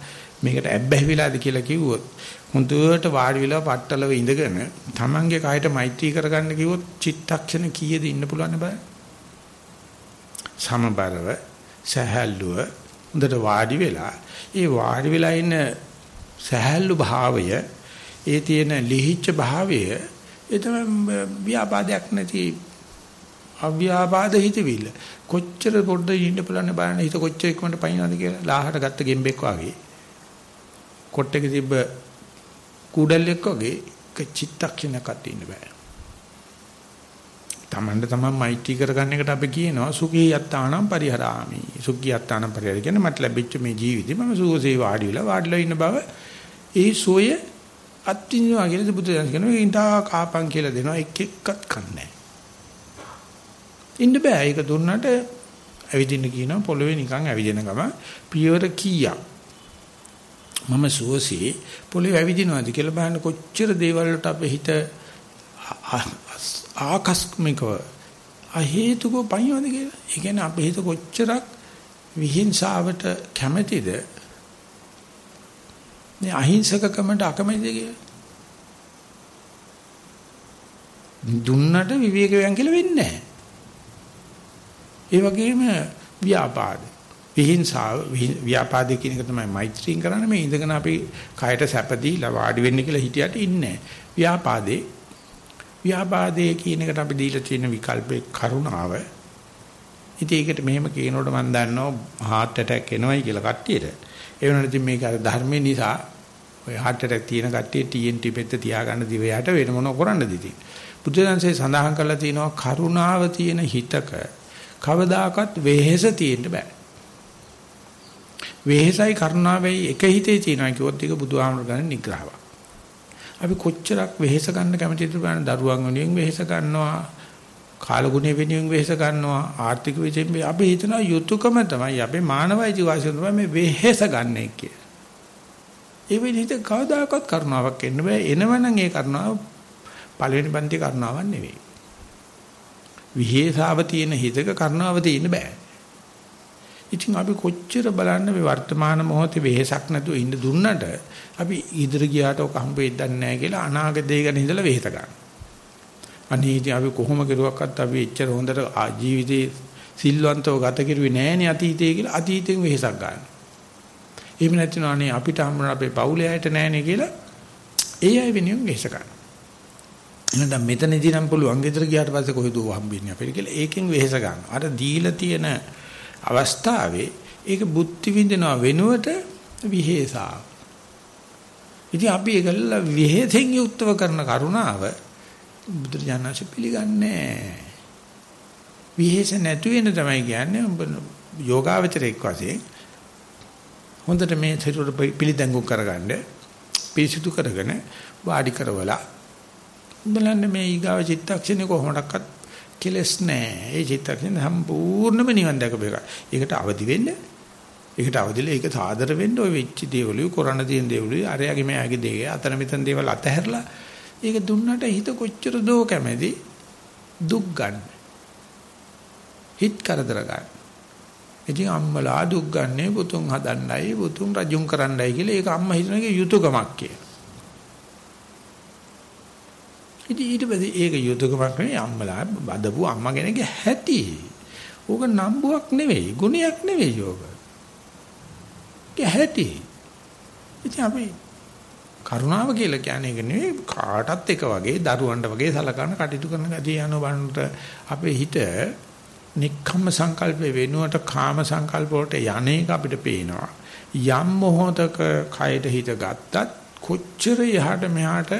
මේකට ඇබ්බැහි වෙලාද කියලා කිව්වොත් හොඳට වාඩි වෙලා පట్టලව ඉඳගෙන තමන්ගේ කයට මෛත්‍රී කරගන්න කිව්වොත් චිත්තක්ෂණ කීයද ඉන්න පුළුවන් බෑ? සමබරව සහැල්ලුව හොඳට වාඩි වෙලා ඒ වාඩි වෙලා ඉන්න සහැල්ලු භාවය ඒ තියෙන ලිහිච්ඡ භාවය ඒ තමයි ව්‍යාපාදයක් නැති අව්‍යාපාද හිතවිල්ල. කොච්චර පොඩ්ඩ ඉන්න පුළුවන් බලන්න හිත කොච්චර ඉක්මනට පයින්නවද කියලා ලාහට ගත්ත ගෙම්බෙක් වගේ. කොට්ටේක තිබ්බ කුඩල්ලෙක් වගේ එක චිත්තක්ෂණයක්වත් ඉන්න බෑ. තමන්ට තමන් මෛත්‍රී කරගන්න එකට අපි කියනවා සුඛී යත්තානම් පරිහරාමි. සුඛී යත්තානම් පරිහර කියන්නේ මට ලැබිච්ච මේ ජීවිතේ මම සුවසේ වාඩි වෙලා වාඩිලා ඉන්න බව ඒ සෝය අත්විඳිනවා කියලා බුදු දහම කියනවා ඉන්ටා කාපන් කියලා දෙනවා එක් එක්කත් කන්නේ. ඉන්න බෑ ඒක දුන්නට ඇවිදින්න කියනවා පොළවේ නිකන් ඇවිදින ගම පියවර කීයක් මම සුවසේ පොළවේ ඇවිදිනවාද කියලා බලන්න කොච්චර දේවල් වලට අපේ හිත ආකස්මිකව අහේතුක පයින්වද කියලා. ඒ කියන්නේ අපේ හිත කොච්චරක් විහිංසාවට කැමැතිද? මේ අහිංසකකමට අකමැතිද කියලා. දුන්නට විවේකයෙන් කියලා වෙන්නේ නැහැ. ඒ වගේම ව්‍යාපාද විහිංසාව ව්‍යාපාදේ කියන එක තමයි මෛත්‍රියෙන් කරන්නේ. මේ ඉඳගෙන අපි කයට සැප දීලා වාඩි වෙන්න කියලා හිටියට ඉන්නේ ව්‍යාපාදේ. ව්‍යාපාදේ කියන එකට අපි දීලා තියෙන විකල්පේ කරුණාව. ඉතින් ඒකට මෙහෙම කියනකොට මම දන්නවා heart attack එනවයි කියලා කට්ටියට. ඒ වුණාට ඉතින් මේක අර ධර්මේ නිසා ඔය heart attack තියෙන කට්ටිය TNT පෙත්ත තියාගන්න දිවයට වෙන මොනව කරන්නද ඉතින්? බුදුදහමේ සඳහන් කරලා තියෙනවා කරුණාව තියෙන හිතක කවදාකවත් වෙහෙස තියෙන්න බෑ. වෙහෙසයි කරුණාවයි එක හිතේ තියෙනවා කිව්වොත් ඒක බුදුහාමර ගන්න නිග්‍රහවක්. අපි කොච්චරක් වෙහෙස ගන්න කැමතිද බලන්න දරුවන් වෙනුවෙන් වෙහෙස ගන්නවා කාලගුණය වෙනුවෙන් වෙහෙස ගන්නවා ආර්ථික විෂයෙන් අපි හිතනවා යුතුයකම තමයි අපේ මානවයිති වාසිය තමයි මේ වෙහෙස ගන්න කියලා. ඒ වෙලිට කවදාකවත් කරුණාවක් එන්න බෑ එනවනම් ඒ කරුණාව පළවෙනි පන්ති කරුණාවක් නෙවෙයි. විහෙසාව තියෙන හිතක කරුණාව තියෙන්න බෑ. ඉතින් අපි කොච්චර බලන්න මේ වර්තමාන මොහොතේ වෙහෙසක් නැතුව ඉන්න දුන්නට අපි ඉදිරි ගියාට ඔක හම්බෙන්නේ නැහැ කියලා අනාගත දේ ගැන හිතලා වෙහෙස ගන්න. අනේ ඉතින් අපි කොහොම කරුවක්වත් අපි එච්චර හොඳට ජීවිතේ සිල්වන්තව ගත කරුවේ නැහැනේ අතීතයේ කියලා අතීතයෙන් වෙහෙසක් ගන්න. එහෙම නැත්නම් අනේ අපිට හම්බුන අපේ පවුලේ අයට නැහැනේ කියලා ඒ අය වෙනුවෙන් වෙහෙස ගන්න. එහෙනම් මෙතනදී නම් පුළුවන් ගෙදර ගියාට පස්සේ කොහෙද හම්බෙන්නේ අපිට කියලා ඒකෙන් වෙහෙස ගන්න. අර දීලා තියෙන අවස්ථාවේ ඒක බුද්ධි විඳිනව වෙනුවට විහෙසා. ඉතින් අපි ඒකල විහෙතෙන් යුක්තව කරන කරුණාව බුදුරජාණන්සේ පිළිගන්නේ විහෙස නැතු වෙන තමයි කියන්නේ ඔබ යෝගාවචරයක් වශයෙන් හොඳට මේ සිරුර පිළිදැඟු කරගන්න පිරිසිදු කරගෙන වාඩි කරවලා බලන්න මේ ඊගාව චිත්තක්ෂණේ කොහොමඩක්වත් කෙලස් නැහැ. ඒ චිත්තක්ෂණ සම්පූර්ණම නිවන් දැකපු එක. ඒකට අවදි වෙන්න. ඒකට අවදිලා ඒක සාදර වෙන්න ඔය වෙච්ච දේවලුයි කරණ තියෙන දේවලුයි අරයාගේ මෙයාගේ දේ අතන මෙතන දේවල් අතහැරලා ඒක දුන්නට හිත කොච්චර දෝ කැමැති දුක් ගන්න. හිත කරදර ගන්න. ඉතින් අම්මලා දුක් ගන්නේ පුතුන් හදන්නයි පුතුන් රජුන් කරන්නයි කියලා ඒක අම්මා හිතන එක යුතුයකමක් කියලා. ඉතින් ඊට පස්සේ ඒක යුතුයකමක් නෙවෙයි අම්මලා බදපු අම්මා කෙනෙක්ගේ හැටි. ඕක නම්බුවක් නෙවෙයි, ගුණයක් නෙවෙයි යෝග. ඒක හැටි. ඉතින් අපි කරුණාව කියලා කියන්නේ ඒක නෙවෙයි කාටත් එක වගේ දරුවන්ට වගේ සලකන කටයුතු කරන ගතිය යන බණ්ඩට අපේ හිත නික්කම්ම සංකල්පේ වෙනුවට කාම සංකල්ප වලට යන්නේක අපිට පේනවා. යම් මොහොතක කයට හිත ගත්තත් කොච්චර යහට මෙහාට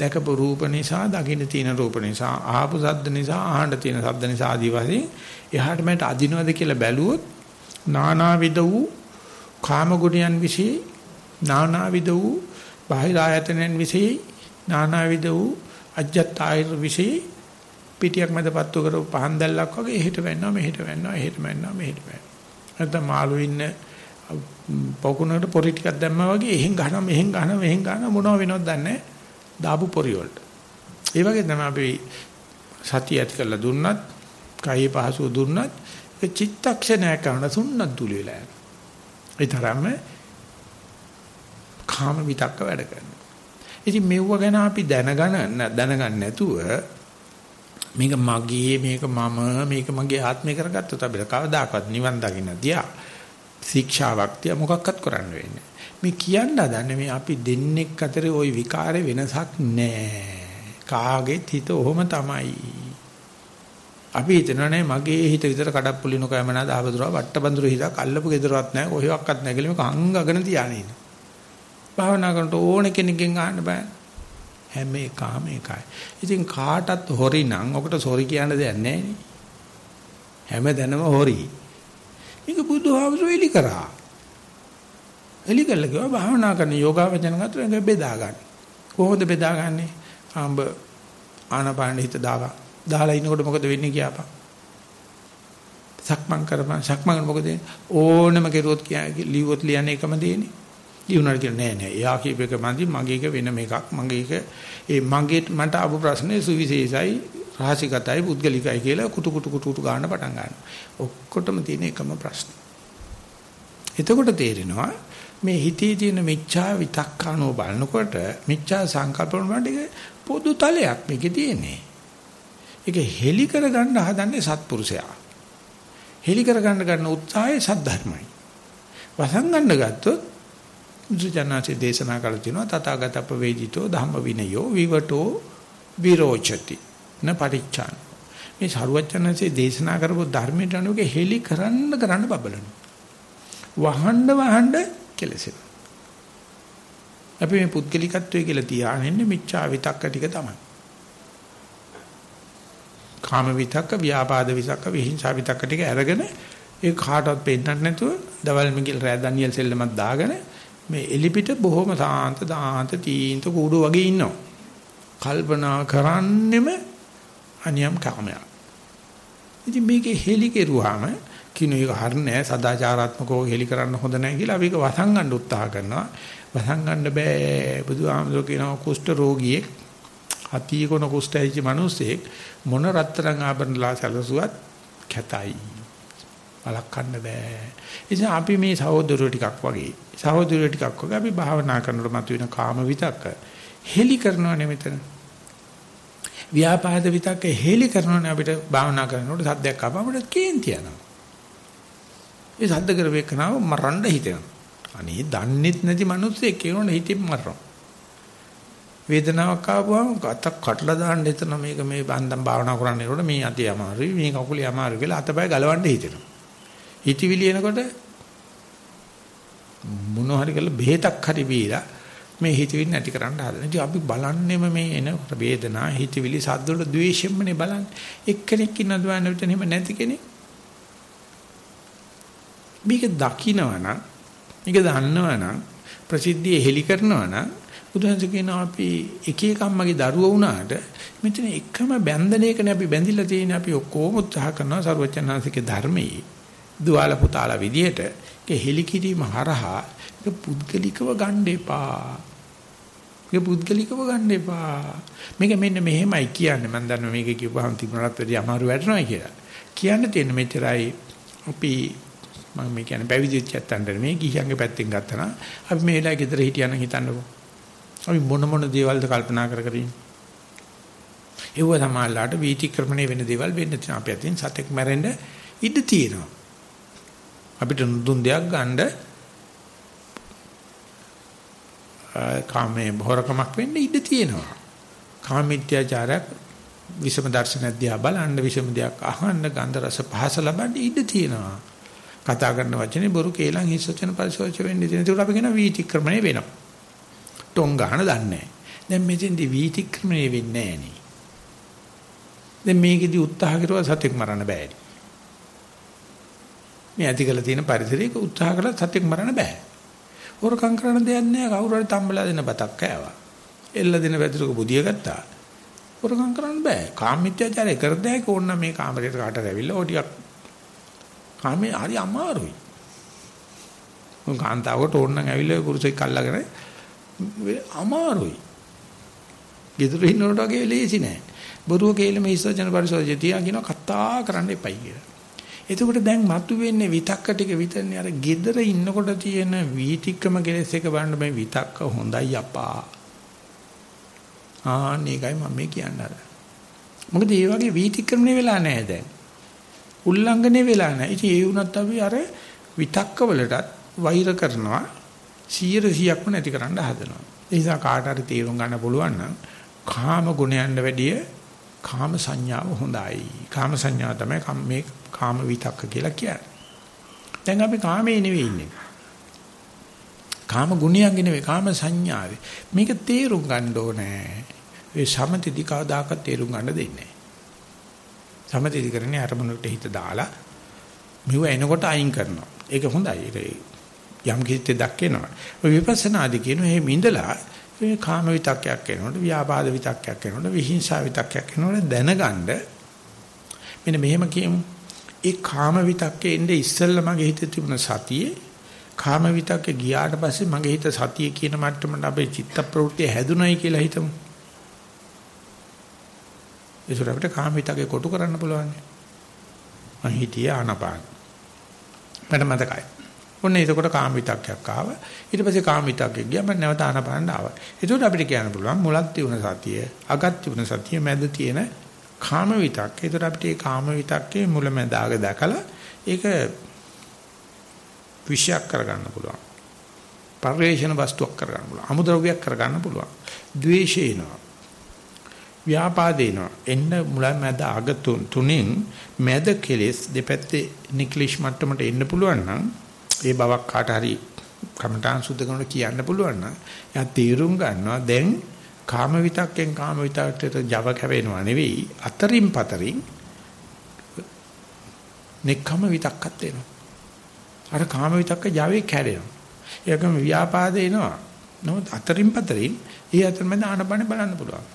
දැකපු රූප නිසා, දකින්න තියෙන රූප නිසා, ආහපු සද්ද නිසා, ආහන්න තියෙන සද්ද නිසා ආදී වශයෙන් එහාට මට අදිනවද කියලා බැලුවොත් නානාවිද වූ කාම ගුණයන් વિશે නානාවිද වූ බාහිර ආයතනයන් વિશે නානාවිද වූ අජ්ජත් ආයර વિશે පිටියක් මැදපත්තු කරපු පහන් දැල්ලක් වගේ එහෙට වෙන්නවා මෙහෙට වෙන්නවා එහෙට වෙන්නවා මෙහෙට වෙන්නවා නැත්නම් මාළු ඉන්න පොකුණකට පොරි ටිකක් දැම්මා වගේ එහෙන් ගහනවා මෙහෙන් ගහනවා මෙහෙන් ගහනවා මොනව වෙනවද දන්නේ නැහැ දාපු පොරි වලට. ඒ වගේ තමයි අපි සතිය ඇති කරලා දුන්නත්, කයි පහසුව දුන්නත් ඒ චිත්තක්ෂණය කරන සුන්නත් දුල වෙලා යනවා. ඒ තරම්ම කාම විතක්ක වැඩ කරනවා. ඉතින් මෙව්ව ගැන අපි දැනගන්න දැනගන්න නැතුව මේක මගේ මේක මම මේක මගේ ආත්මය කරගත්තොත් අපිට කවදාකවත් නිවන් දකින්න තියා ශික්ෂාවක් තියා මොකක්වත් කරන්න වෙන්නේ මේ කියන්න හදන්නේ මේ අපි දෙන්නෙක් අතරේ ওই විකාරේ වෙනසක් නැහැ. කාගෙත් හිත ඔහොම තමයි. අපි හිතනනේ මගේ හිත විතර කඩප්පුලි නොකෑම නා දාබදුරා වට්ටබඳුර හිතක් අල්ලපු gedarat නැහැ කොහෙවත් නැහැ කියලා මේක අංගගෙන තියානේ ඉන්න. භාවනා කරනට ඕන කෙනෙක්ගෙන් අහන්න බෑ. හැම එකම එකයි. ඉතින් කාටත් හොරි නම් ඔකට සොරි කියන්න දෙයක් නැහැ හැම දැනම හොරි. මේක බුදුහාමුදුරුවෝ එලි කරා. එලි කළා කිව්වා භාවනා කරන යෝගාවචන ගතර ඒක බෙදා ගන්න. කොහොමද බෙදාගන්නේ? ආඹ ආනපාන හිත දාවා. දාලා ඉනකොට මොකද වෙන්නේ කියපන්. සක්මන් කරපන් සක්මන් මොකද ඕනම කෙරුවොත් ලියුවොත් ලියන්නේ එකම දෙන්නේ. ලියුණාට කියලා නෑ නෑ. එයා කියප එක මන්දි මගේ එක වෙනම එකක්. මගේ එක ඒ මගේ මට ආපු ප්‍රශ්නේ සුවිශේෂයි රහසිගතයි පුද්ගලිකයි කියලා කුටු කුටු කුටු කුටු ගන්න පටන් ගන්නවා. ඔක්කොටම තියෙන එකම ප්‍රශ්න. එතකොට තේරෙනවා මේ හිතේ තියෙන මිච්ඡා විතක්කානෝ බලනකොට මිච්ඡා සංකල්පන වලට පොදු තලයක් මේකේ තියෙන්නේ. ඒක හෙලි කරගන්න හදන්නේ සත්පුරුෂයා. හෙලි කරගන්න ගන්න උත්සාහය සද්ධර්මයි. වසංගන්න ගත්තොත් බුදුජානකේ දේශනා කළ තිනවා තථාගතප්ප වේදිතෝ ධම්ම විනයෝ විවටෝ විරෝචති න පරිච්ඡාන. මේ සරුවචනන්සේ දේශනා කරපු ධර්මයට අනුව හෙලි කරන්න කරන්න බබලන. වහන්න වහන්න කෙලසෙනවා. අපි මේ පුද්ගලිකත්වයේ කියලා තියාගෙන ඉන්නේ මිච්ඡා විතක්ක ටික තමයි. කාම විතක්ක, ව්‍යාපාද විතක්ක, විහිංසා විතක්ක ටික අරගෙන ඒ කාටවත් පෙන්නන්න නැතුව දවල් මිගිල් රෑ ඩැනියෙල් සෙල්ලමක් දාගෙන මේ එලිපිට බොහොම සාන්ත දාන්ත තීන්ත කූඩු වගේ ඉන්නවා. කල්පනා කරන්නෙම අනියම් කාමයක්. ඉතින් මේකේ හෙලි කෙරුවාම කිනු එක හරිනේ සදාචාරාත්මකව හෙලි කරන්න හොඳ නැහැ කියලා අපි ඒක වසංගන්න උත්සාහ කරනවා. වසංගන්න බෑ. බුදුහාමුදුරුවෝ කියනවා කුෂ්ඨ රෝගියෙක් අතිය කොන කුෂ්ඨ ඇවිච්ච මිනිස්සෙක් මොන රත්තරන් ආභරණලා සැලසුවත් කැතයි. වළක්වන්න බෑ. ඉතින් අපි මේ සහෝදරයෝ ටිකක් වගේ සහෝදරයෝ ටිකක් වගේ අපි භාවනා කරනකොට මතුවෙන කාම විතක්ක හෙලි කරනවනේ මෙතන. ව්‍යාපාද විතක්ක හෙලි කරනවනේ අපිට භාවනා කරනකොට සද්දයක් ආවම අපිට කේන්ති යනවා. ඒ සද්ද කරපු එකනාව මරන්න හිතෙනවා. අනේ දන්නේත් නැති මිනිස්සෙක් කියනෝනේ හිතින් මරනවා. වේදනාවක් ආවම අතක් කඩලා දාන්න හිතන මේක මේ බන්දම් භාවනා කරන්න එනකොට මේ අතේ අමාරුයි මේ කකුලේ අමාරුයි කියලා අතපය ගලවන්න හිතෙනවා. හිතවිලි එනකොට මොන හරි කරලා බෙහෙතක් හරි බීලා මේ හිතවිලි නැති කරන්න හදන. ඉතින් අපි බලන්නේම මේ එන වේදනා හිතවිලි සද්ද වල ද්වේෂයෙන්මනේ බලන්නේ. එක්කෙනෙක් ඉන්නවද නැත්නම් එහෙම නැති කෙනෙක්. මේක දකින්නවනම් මේක දන්නවනම් ප්‍රසිද්ධිය හෙලි කරනවනම් බුදුහන්සේ කියනවා අපි එක එක අම්මගේ දරුවෝ වුණාට මෙතන එකම බැඳනයකනේ අපි බැඳිලා තියෙන්නේ අපි ඔක්කොම උත්සාහ කරනවා සර්වචනාසිකේ ධර්මයේ දුවාල පුතාලා විදියට ඒක හෙලි කිරීම හරහා ඒක පුද්ගලිකව ගන්න එපා. ඒක පුද්ගලිකව ගන්න එපා. මේක මෙන්න මෙහෙමයි කියන්නේ මම දන්නවා මේක කියපුවාම තිබුණාට වැඩි අමාරු වැඩනවා කියලා. කියන්න තියෙන මෙච්චරයි අපි මම මේ කියන්නේ පැවිදිච්ච ඇත්තන්ට මේ ගිහියන්ගේ පැත්තෙන් ගත්තා නම් අපි මේ වෙලාවේ ගෙදර හිටියනම් හිතන්නකෝ. අපි මොන මොන දේවල්ද කල්පනා කර කර ඉන්නේ. ඒව සමාල්ලාට වීතික්‍රමණය වෙන දේවල් වෙන්න තියෙනවා. අපි අතින් සතෙක් මැරෙන්න ඉඩ තියෙනවා. අපිට නුදුන් දෙයක් ගන්න කාමයේ හොරකමක් වෙන්න ඉඩ තියෙනවා. කාමීත්‍යාචාරයක් විෂම දර්ශනයක් දිහා බලන්න විෂම දෙයක් අහන්න ගන්ධ රස පහස ලබන්න ඉඩ තියෙනවා. කතා කරන වචනේ බොරු කේලම් හිස් වචන පරිශෝච වෙන්නේ තියෙන. ඒක අපි කියන වීතික්‍රමණය වෙනවා. ටොං ගන්න දන්නේ දැන් මෙතෙන්දි වීතික්‍රමණය වෙන්නේ නැහැ නේ. දැන් මේකෙදි උත්සාහ කරුවා සතෙක් මරන්න බෑනේ. මේ ඇති කළ තියෙන පරිසරයක උත්සාහ කළා සත්‍යක් මරන්න බෑ. හොරකම් කරන දෙයක් නෑ කවුරු හරි තම්බලා දෙන බතක් කෑවා. එල්ල දෙන වැදුරක බුදිය ගත්තා. හොරකම් කරන්න බෑ. කාමීත්‍යචාරය කරදෑ කෝන්න මේ කාමරේට කාට රැවිලා ඕ ටිකක් කාමේ හරි අමාරුයි. මොන් කාන්තාවට ඕන නම් ඇවිල්ලා පුරුෂෙක් අල්ලගෙන අමාරුයි. ගෙදර ඉන්නකොට වගේ ලේසි නෑ. බොරුව කේලම ඉස්සජන පරිසෝජය තියා කියන කතා කරන්න එපයි කියලා. එතකොට දැන් මතුවෙන්නේ විතක්ක ටික විතරනේ අර gedara ඉන්නකොට තියෙන වීතික්‍රම කෙලෙස් එක බලන්න මේ විතක්ක හොඳයි අපා. ආ මේකයි මම මේ කියන්නේ. මොකද මේ වගේ වීතික්‍රමනේ වෙලා නැහැ දැන්. උල්ලංඝනේ වෙලා නැහැ. ඉතින් ඒ වුණත් අපි අර විතක්ක වලටත් වෛර කරනවා 100%ක්ම නැති කරන්න හදනවා. ඒ නිසා කාට හරි තේරුම් ගන්න පුළුවන් නම් කාම ගුණයන්ට වැඩිය කාම සංඥාව හොඳයි. කාම සංඥාව තමයි මේ කාම විතක්ක කියලා කියන්නේ. දැන් අපි කාමේ නෙවෙයි ඉන්නේ. කාම ගුණයන්ගේ නෙවෙයි කාම සංඥාවේ. මේක තේරුම් ගන්න ඕනේ. ඒ සමතිදි කවදාකවත් තේරුම් ගන්න දෙන්නේ නැහැ. සමතිදි කරන්නේ අරමුණකට හිත දාලා මෙව එනකොට අයින් කරනවා. ඒක හොඳයි. ඒක යම් කිසි දෙයක් එනවා. ඔය විපස්සනාදී කියන මේ මිඳලා මේ කාම විතක්කයක් එනකොට ව්‍යාපාද විතක්කයක් එනකොට විහිංසා විතක්කයක් එනකොට දැනගන්න මෙන්න මෙහෙම කියමු ඒ කාම විතක්කේ ඉන්නේ ඉස්සෙල්ලා මගේ හිතේ තිබුණ සතියේ කාම විතක්කේ ගියාට පස්සේ මගේ හිත සතිය කියන මට්ටමට අපේ චිත්ත ප්‍රවෘත්ති හැදුනයි කියලා හිතමු. ඒසොර අපිට කාම විතක්කේ කොටු කරන්න පුළුවන්. මං හිතියේ ආනපාන. මට මතකයි. ඔන්න එතකොට කාම විතක්කයක් ආවා. ඊට පස්සේ කාම විතක්කෙක් ගියා මම නැවත ආනපානට ආවා. ඒකට අපිට කියන්න පුළුවන් මුලක් තිබුණ සතිය, අගක් තිබුණ සතිය, මැද තියෙන කාම විතක්ක. ඒතර අපිට මේ කාම විතක්කේ මුලැමැදාග දැකලා ඒක විෂයක් කරගන්න පුළුවන්. පරිවේෂණ වස්තුවක් කරගන්න පුළුවන්. අමුද්‍රව්‍යයක් කරගන්න පුළුවන්. ද්වේෂේනවා. ව්‍යාපාදේනවා. එන්න මුලැමැද අග තුනෙන් මැද කෙලෙස් දෙපැත්තේ නික්ලිෂ් මට්ටමට එන්න පුළුවන් නම් ඒ බවක් කාට හරි කමඨාන් සුද්ධ කරනකොට කියන්න පුළුවන් නම් එයා තීරුම් ගන්නවා දැන් කාම විතක්කෙන් කාම විතක්කයට Java කැවෙනවා නෙවෙයි අතරින් පතරින් නෙක්ඛම විතක්කත් එනවා. අර කාම විතක්ක Java කැඩෙනවා. ඒකම ව්‍යාපාද එනවා. නමුත් අතරින් පතරින් ඒ අතරමැද ආනපන බලන්න පුළුවන්.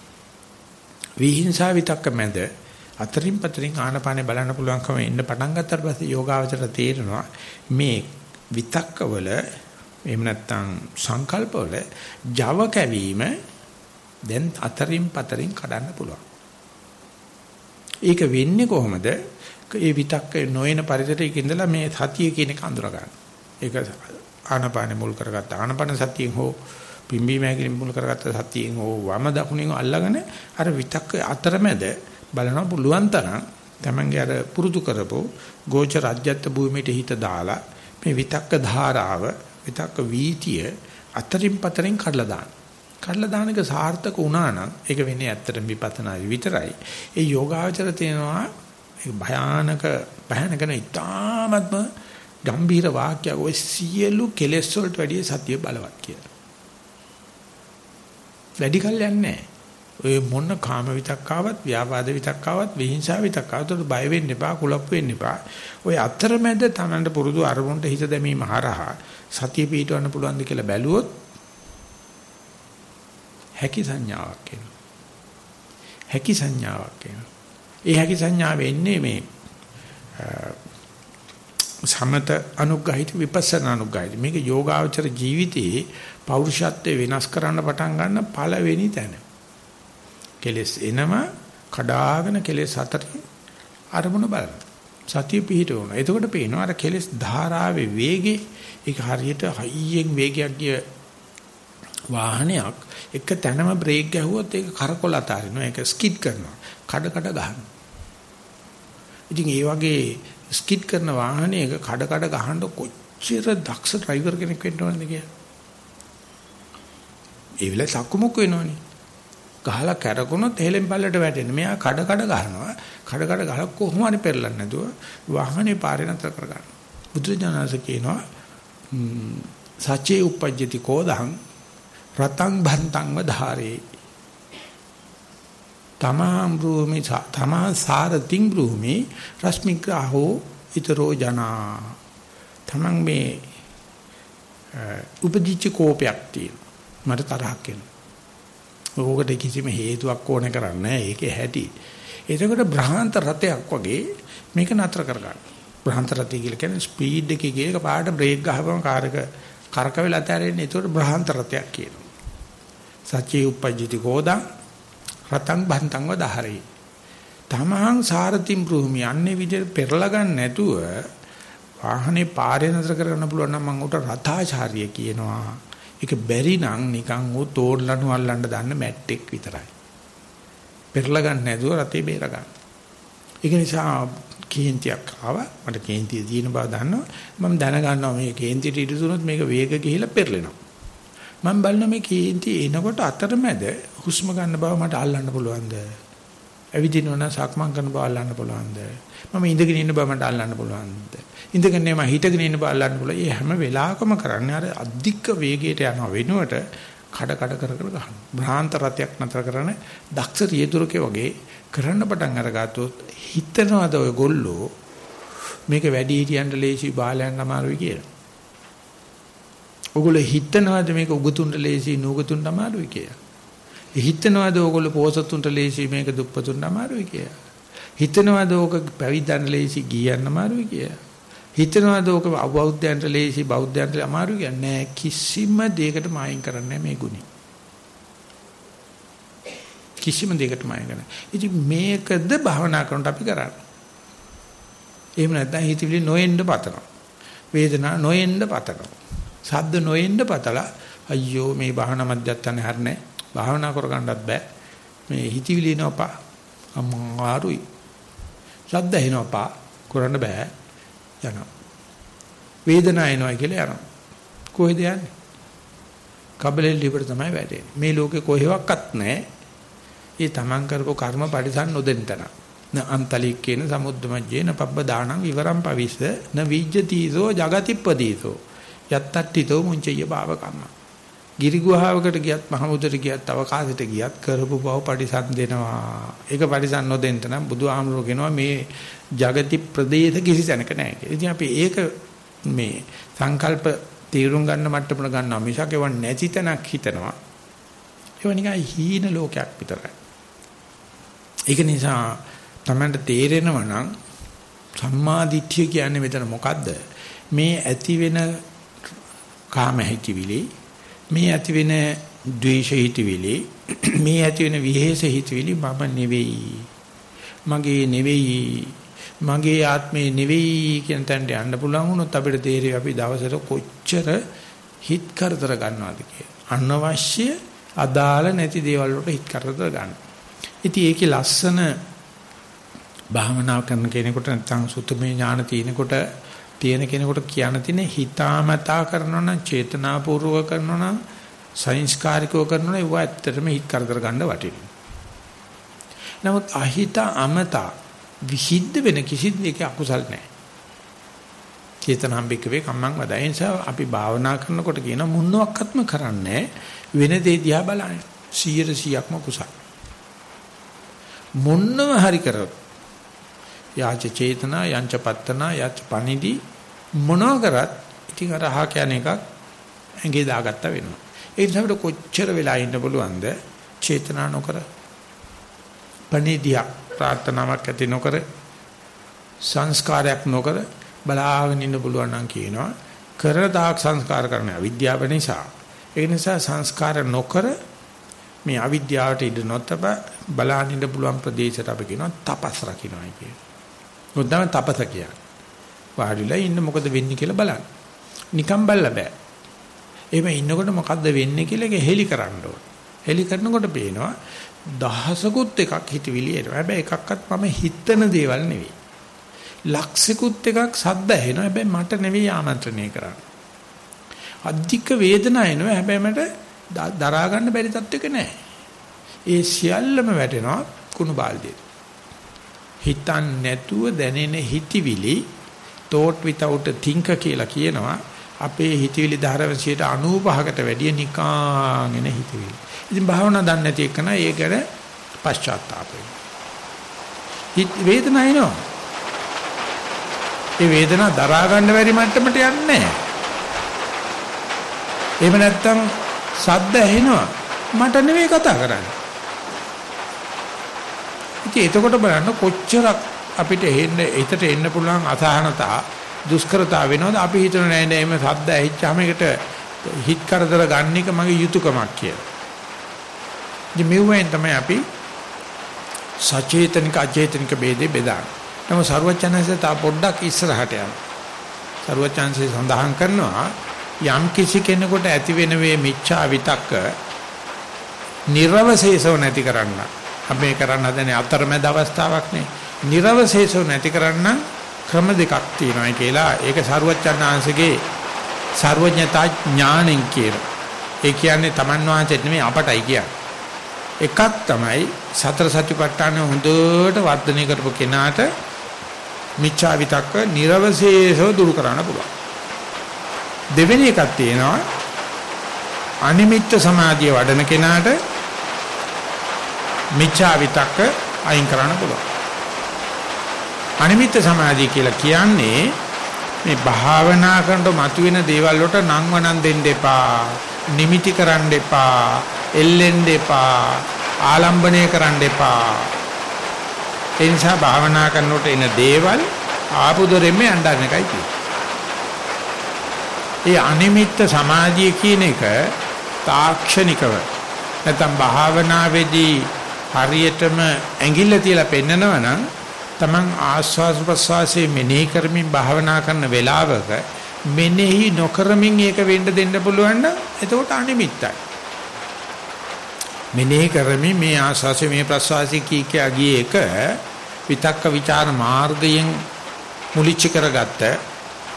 විහිංසාව විතක්ක මැද අතරින් පතරින් ආනපන බලන්න පුළුවන්කම එන්න පටන් ගත්තාට පස්සේ යෝගාවචර තේරෙනවා මේ විතක්කවල එහෙම නැත්නම් සංකල්පවල Java කැවීම දැන් අතරින් පතරින් කඩන්න පුළුවන්. ඒක වෙන්නේ කොහොමද? ඒ විතක්ක නොයන පරිසරයක ඉඳලා මේ සතිය කියන එක අඳුර ගන්න. ඒක ආනපාන මුල් කරගත්ත ආනපන සතියෙන් හෝ පිම්බීම හැකිලින් මුල් කරගත්ත සතියෙන් හෝ වම දකුණෙන් අල්ලගෙන අර විතක්ක අතරමැද බලන පුළුවන් තරම් තමන්ගේ අර පුරුදු කරපො ගෝච රාජ්‍යත්ව භූමියට හිත දාලා මේ විතක්ක ධාරාව විතක්ක වීතිය අතරින් පතරින් කඩලා දාන්න. කඩලා දාන එක සාර්ථක වුණා නම් ඒක වෙන්නේ ඇත්තටම විපස්සනා විතරයි. ඒ යෝගාචර තියෙනවා ඒ භයානක භයානකන ඉතාමත්ම ගම්භීර වාක්‍යයක් ඔය සියලු කෙලෙස් වලට වැඩිය සතිය බලවත් කියලා. වැඩි කල් යන්නේ ඔය මොන කාම විතක්කාවත් ව්‍යාපාද විතක්කාවත් විහිංසාව විතක්කාවත් බය වෙන්න එපා කුලප් වෙන්න එපා. ඔය අතරමැද Tamanට පුරුදු අරමුණට හිත දැමීම හරහා සතිය පිටවන්න පුළුවන්ද කියලා බැලුවොත් හැකි සංඥාවක් එනවා. හැකි සංඥාවක් එනවා. ඒ හැකි සංඥාව එන්නේ මේ සමත අනුග්‍රහිත විපස්සනා අනුග්‍රහිත මේක යෝගාචර ජීවිතයේ පෞරුෂත්වය වෙනස් කරන්න පටන් ගන්න පළවෙනි තැන. කෙලස් එනම කඩාගෙන කෙලස් හතරේ අරමුණ බලන්න. සතිය පිහිටවන. එතකොට පේනවා අර කෙලස් ධාරාවේ වේගේ ඒක හරියට හයියෙන් වේගයක් ගිය වාහනයක් එක තැනම බ්‍රේක් ගැහුවොත් ඒක කරකොල අතාරිනවා. ඒක ස්කිඩ් කරනවා. කඩ කඩ ගන්නවා. ඉතින් ඒ වගේ ස්කිඩ් කරන වාහනයක කඩ කඩ ගහන්න කොච්චර දක්ෂ ඩ්‍රයිවර් කෙනෙක් වෙන්න ඕනද කියලා. ඒ වෙලාවේ සක්කුමුක් වෙනවනේ. ගහලා කැරකුණොත් එහෙලෙන් පල්ලට වැටෙන. මෙයා කඩ කඩ ගහනවා. කඩ කඩ ගහලා කොහොම හරි පෙරලන්නේ නැතුව වාහනේ පාරේ නතර කර ගන්න. බුදුජානස කියනවා සච්චේ උපජ්ජති කෝදං රතං බන්තං වධාරේ තමා බ්‍රූමි තමා සාරතින් බ්‍රූමි රශ්මිග්‍රහෝ ඊතරෝ ජනා තමන් මේ උපදිච්ච කෝපයක් තියෙනවා මට තරහක් එනවා. ඕකට කිසිම හේතුවක් ඕනේ කරන්නේ ඒකේ හැටි. එතකොට බ්‍රහාන්ත රතයක් වගේ මේක නතර කරගන්න. බ්‍රහාන්ත රතය කියලා කියන්නේ ස්පීඩ් එකේ ගියක පාට බ්‍රේක් ගහපම කාර් එක කරක වෙලා තැරෙන්නේ. ඒතකොට බ්‍රහාන්ත රතයක් කියනවා. සච්චේ උපජ්ජති කෝදං රතං බන්තං වදහරේ. තමහං සාරතිම් භූමි අන්නේ විදිහට පෙරලා ගන්න නැතුව වාහනේ පාරේ නතර කරගන්න පුළුවන් නම් මම උට රතාචාර්ය කියනවා. ඒක බැරි නම් නිකන් ඌ තෝරලනු අල්ලන්න දාන්න මැට්ටෙක් විතරයි. පෙරලා ගන්න නැතුව රතේ බේර ගන්න. ඒක නිසා කේන්තියක් ආවා. මට කේන්තිය දින බව දන්නවා. මම දැනගන්නවා මේ කේන්තියට ඉදිරි දුනොත් මේක වේග ගිහිලා පෙරලෙනවා. මම බලන මේ කේන්ති එනකොට අතරමැද හුස්ම ගන්න බව මට අල්ලන්න පුළුවන්ද? ඇවිදිනවා නම් සක්මන් කරන බව අල්ලන්න පුළුවන්ද? මම ඉඳගෙන ඉන්න බව මට අල්ලන්න පුළුවන්ද? ඉඳගෙන මම හිටගෙන ඉන්න බව අල්ලන්න පුළුවන්. මේ හැම වෙලාවකම කරන්නේ අර අධික වේගයට යනවා වෙනුවට කඩ කඩ කර කර ගන්න. භ්‍රාන්ත රතයක් නතර කරන දක්ෂ රියදුරකේ වගේ කරන්න පටන් අරගත්තොත් හිතනවාද ඔය ගොල්ලෝ මේක වැඩි හිටියන්ට ලේසි බාලයන් අමාරුයි කියලා. ඔගොල්ලෝ හිතනවාද මේක උගතුන්ට ලේසි නුගතුන්ට අමාරුයි කියලා? හිතනවාද ඔයගොල්ලෝ පොසතුන්ට ලේසි මේක දුප්පතුන්ට අමාරුයි කියලා? හිතනවාද ඕක පැවිද්දන්ට ලේසි ගියන්න අමාරුයි කියලා? හිතනවාද ඕක බෞද්ධයන්ට ලේසි බෞද්ධයන්ට අමාරුයි කියන්නේ නෑ කිසිම දෙයකට මායින් කරන්නේ මේ ගුණي. කිසිම දෙයකට මායින් කරන්නේ. ඉතින් මේකද භවනා කරනට අපි කරන්නේ. එහෙම නැත්නම් හිතවිලි නොඑන්න පතනවා. වේදනා නොඑන්න පතනවා. සද්ද නොඑන්න පතලා අයියෝ මේ භාවනා මධ්‍යස්ථානේ හරිනේ භාවනා කරගන්නත් බෑ. මේ හිතවිලි එනවපා. අමාරුයි. සද්ද එනවපා. කරන්න බෑ. යනවා. වේදනාව එනවා කියලා යනවා. කොහෙද යන්නේ? කබලෙල් ලිබර තමයි වැටෙන්නේ. මේ ලෝකේ කොහෙවත් නැහැ. ඒ තමන් කරපු කර්ම පරිසම් නොදෙන්න තන. න අන්තලික්කේන සමුද්දමජ්ජේන පබ්බ දානං විවරම් පවිස්ස න විජ්ජතිසෝ జగතිප්පදීසෝ යත්තට්ඨිතෝ මුංචය භාව කම්ම. ගිරි ගුහාවකට ගියත් මහමුදට ගියත් අවකාශයට ගියත් කරපු බව පරිසම් දෙනවා. ඒක පරිසම් නොදෙන්න නම් බුදුහාමුදුරුවෝ කියනවා මේ జగති ප්‍රදේශ කිසි තැනක නැහැ කියලා. ඉතින් අපි ඒක මේ සංකල්ප තීරුම් ගන්න මට්ටමට ගන්නවා මිසක් ඒව නැති තැනක් හිතනවා. ඒව නිකන් හීන ලෝකයක් විතරයි. ඒක නිසා තමයි තේරෙනව නම් සම්මා දිට්ඨිය කියන්නේ මෙතන මොකද්ද? මේ ඇති වෙන කාම හිතවිලි මේ ඇති වෙන ද්වේෂ හිතවිලි මේ ඇති වෙන විහෙස හිතවිලි මම නෙවෙයි. මගේ නෙවෙයි. මගේ ආත්මේ නෙවෙයි කියන තැනට යන්න පුළුවන් වුණොත් අපිට තේරෙයි අපි දවසට කොච්චර හිත කරදර ගන්නවද කියලා. අනවශ්‍ය අදාළ නැති දේවල් වලට හිත කරදර ගන්න. ඉතින් ඒකේ ලස්සන භාවනා කරන කෙනෙකුට නැත්නම් සුතමේ ඥාන තියෙනකොට තියෙන කෙනෙකුට කියන්න තියෙන හිතාමතා කරනවා නම් චේතනාපූර්වක කරනවා නම් සංස්කාරිකව කරනවා නම් ඒව ඇත්තටම හිත කරදර ගන්න වටිනවා. නමුත් අහිත අමතා විහිද්ද වෙන කිසිත් දෙක අකුසල් නැහැ. චේතනාම්බික වේ කම්මං වදා. ඒ නිසා අපි භාවනා කරනකොට කියන මුන්නවක්වත්ම කරන්නේ වෙන දේ දිහා බලන්නේ. 100%ක්ම කුසල්. මොන්නව හරි කරොත් යාච චේතනා යංච පත්තනා යච පනිදි මොනවා කරත් ඉතින් අර අහ කියන එකක් ඇඟේ දාගත්ත වෙනවා. ඒ නිසා අපිට කොච්චර වෙලා ඉන්න පුළුවන්ද චේතනා නොකර පනිදියා ප්‍රාර්ථනාවක් ඇති නොකර සංස්කාරයක් නොකර බලාගෙන ඉන්න පුළුවන් නම් කියනවා කර දාක් සංස්කාර කරන අවිද්‍යාව නිසා ඒ නිසා සංස්කාර නොකර මේ අවිද්‍යාවට ඉඩ නොතබ බලාගෙන ඉන්න පුළුවන් ප්‍රදේශයට අපි කියනවා තපස් රකින්නයි කියන්නේ. මොකද තමයි තපස කියන්නේ. වාඩිලා ඉන්න මොකද වෙන්නේ කියලා බලන්න. නිකම් බලලා බෑ. එහෙම ඉන්නකොට මොකද්ද වෙන්නේ කියලා ඒක හෙලි කරන්න ඕන. හෙලි කරනකොට පේනවා දහසකුත් එකක් හිතවිලි එනවා. හැබැයි එකක්වත් මම හිතන දේවල් නෙවෙයි. ලක්ෂිකුත් එකක් සද්ද ඇහෙනවා. හැබැයි මට නෙවෙයි ආමන්ත්‍රණය කරන්නේ. අධික වේදනාව එනවා. හැබැයි මට දරා ගන්න බැරි තත්ත්වයක නැහැ. ඒ සියල්ලම වැටෙනවා කුණු බාල්දියට. හිතන් නැතුව දැනෙන හිතවිලි thought without a thinker කියලා කියනවා අපේ හිතවිලි ධාරව 95කට වැඩිය නිකාගෙන හිතවිලි. ඉතින් භාවනා දන්නේ නැති එකන ඒකට පශ්චාත්තාප වෙනවා. වේදනාව එනවා. ඒ වේදනාව දරා ගන්න බැරි මට්ටමට යන්නේ නැහැ. එහෙම නැත්තම් සද්ද ඇහෙනවා. මට නෙවෙයි කතා කරන්නේ. ඉතින් එතකොට බලන්න කොච්චරක් අපිට එන්න හිතට එන්න පුළුවන් අසහනතා දුෂ්කරතා වෙනවද අපි හිතන නෑ නෑ මේ සද්ද ඇහිච්චාම එකට හිත කරදර ගන්න එක මගේ යුතුයකමක් කියලා. ඉතින් මෙවෙන් තමයි අපි සචේතනික අචේතනික ભેදේ බෙදාගන්නේ. නම ਸਰවචනසේ තා පොඩ්ඩක් ඉස්සරහට යනවා. ਸਰවචනසේ සඳහන් කරනවා යම් කිසි කෙනෙකුට ඇති වෙන වේ මිච්ඡා විතක්ක නිර්වශේෂව නැති කරන්න. අපි කරන්න හදන්නේ අතරමැද අවස්ථාවක් නේ. නිර්වශේෂව නැති කරන්න ක්‍රම දෙකක් තියෙනවා කියලා ඒක සරුවච්චන්හන්සේගේ සර්වඥතා ඥාණයෙන් කියන. ඒ කියන්නේ Taman වහන්සේට නෙමෙයි අපටයි කියන්නේ. එකක් තමයි සතර සතිපට්ඨාන හොඳට වර්ධනය කරපු කෙනාට මිච්ඡා විතක්ක නිර්වශේෂව දුරු කරන්න පුළුවන්. දෙවෙනි එකක් තියෙනවා අනිමිත්ත සමාධිය වඩන කෙනාට මිච්ඡා විතක්ක අයින් කරන්න පුළුවන්. අනිමිත්ත සමාධිය කියලා කියන්නේ මේ භාවනා කරනකොට මතුවෙන දේවල් වලට නම් වණන් දෙන්න එපා. නිමිති කරන්න එපා. එල්ලෙන්න එපා. ආලම්බණය කරන්න එපා. ඒ නිසා භාවනා කරනකොට එන දේවල් ආපුදොරෙම යන්නන එකයි තියෙන්නේ. ඒ අනිමිත්ත සමාධිය කියන එක තාක්ෂණිකව නැත්නම් භාවනාවේදී හරියටම ඇඟිල්ල තියලා පෙන්නනවා නම් Taman ආස්වාද ප්‍රසවාසයේ මෙනෙහි කරමින් භාවනා කරන වෙලාවක මෙනෙහි නොකරමින් ඒක වෙන්න දෙන්න පුළුවන් නම් එතකොට අනිමිත්තයි. මෙනෙහි කරමින් මේ ආස්වාසයේ මේ ප්‍රසවාසයේ කී කියා ගියේ එක විතක්ක ਵਿਚාර මාර්ගයෙන් මුලිච්ච කරගත්ත,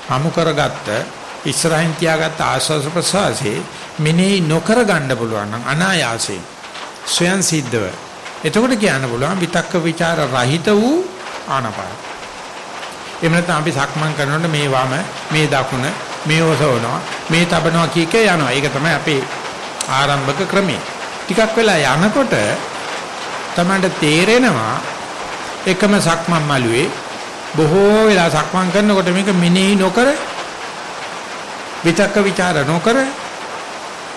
හමු කරගත්ත, ඉස්සරහින් තියාගත්ත ආස්වාස ප්‍රසවාසයේ මෙනෙහි නොකර ගන්න පුළුවන් නම් අනායාසයෙන් ස්වයන් සිද්ධව එතකොට කියන්න පුළුවන් විතක්ක ਵਿਚාර රහිත වූ ආනපාන. එහෙම නැත්නම් අපි සක්මන් කරනකොට මේ වම, මේ දකුණ, මේ ඔසවනවා, මේ තබනවා කියක යනවා. ඒක තමයි අපේ ආරම්භක ක්‍රමය. ටිකක් වෙලා යනකොට තමයි තේරෙනවා එකම සක්මන් මළුවේ බොහෝ වෙලා සක්මන් කරනකොට මේක මෙනෙහි නොකර විතක්ක ਵਿਚාර නොකර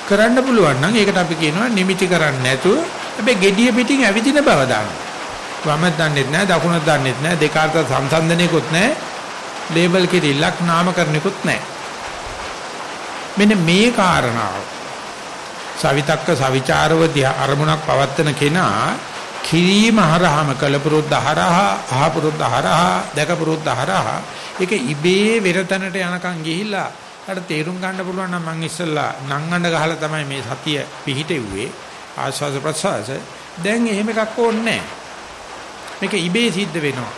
කරන්න පුළුවන් නම් ඒකට අපි කියනවා නිමිති කරන්නේ නැතුව හැබැයි gediya පිටින් ඇවිදින බව දානවා. වම දන්නෙත් නැහැ දකුණත් දන්නෙත් නැහැ දෙක අතර සංසන්දනයකුත් නැහැ ලේබල් කිරිල්ලක් නාමකරණයකුත් නැහැ. මෙන්න මේ කාරණාව සවිතක්ක සවිචාරව අරමුණක් පවත්තන කෙනා කිරීම හරහාම කලපුරුද්ද හරහා අහපුරුද්ද හරහා දැකපුරුද්ද හරහා ඒක ඉබේ වෙරතනට යනකම් ගිහිල්ලා අර තේරුම් ගන්න පුළුවන් නම් මං ඉස්සල්ලා නංගඬ ගහලා තමයි මේ සතිය පිහිටෙව්වේ ආස්වාද ප්‍රසවාස. දැන් එහෙම එකක් ඕනේ මේක ඉබේ සිද්ධ වෙනවා.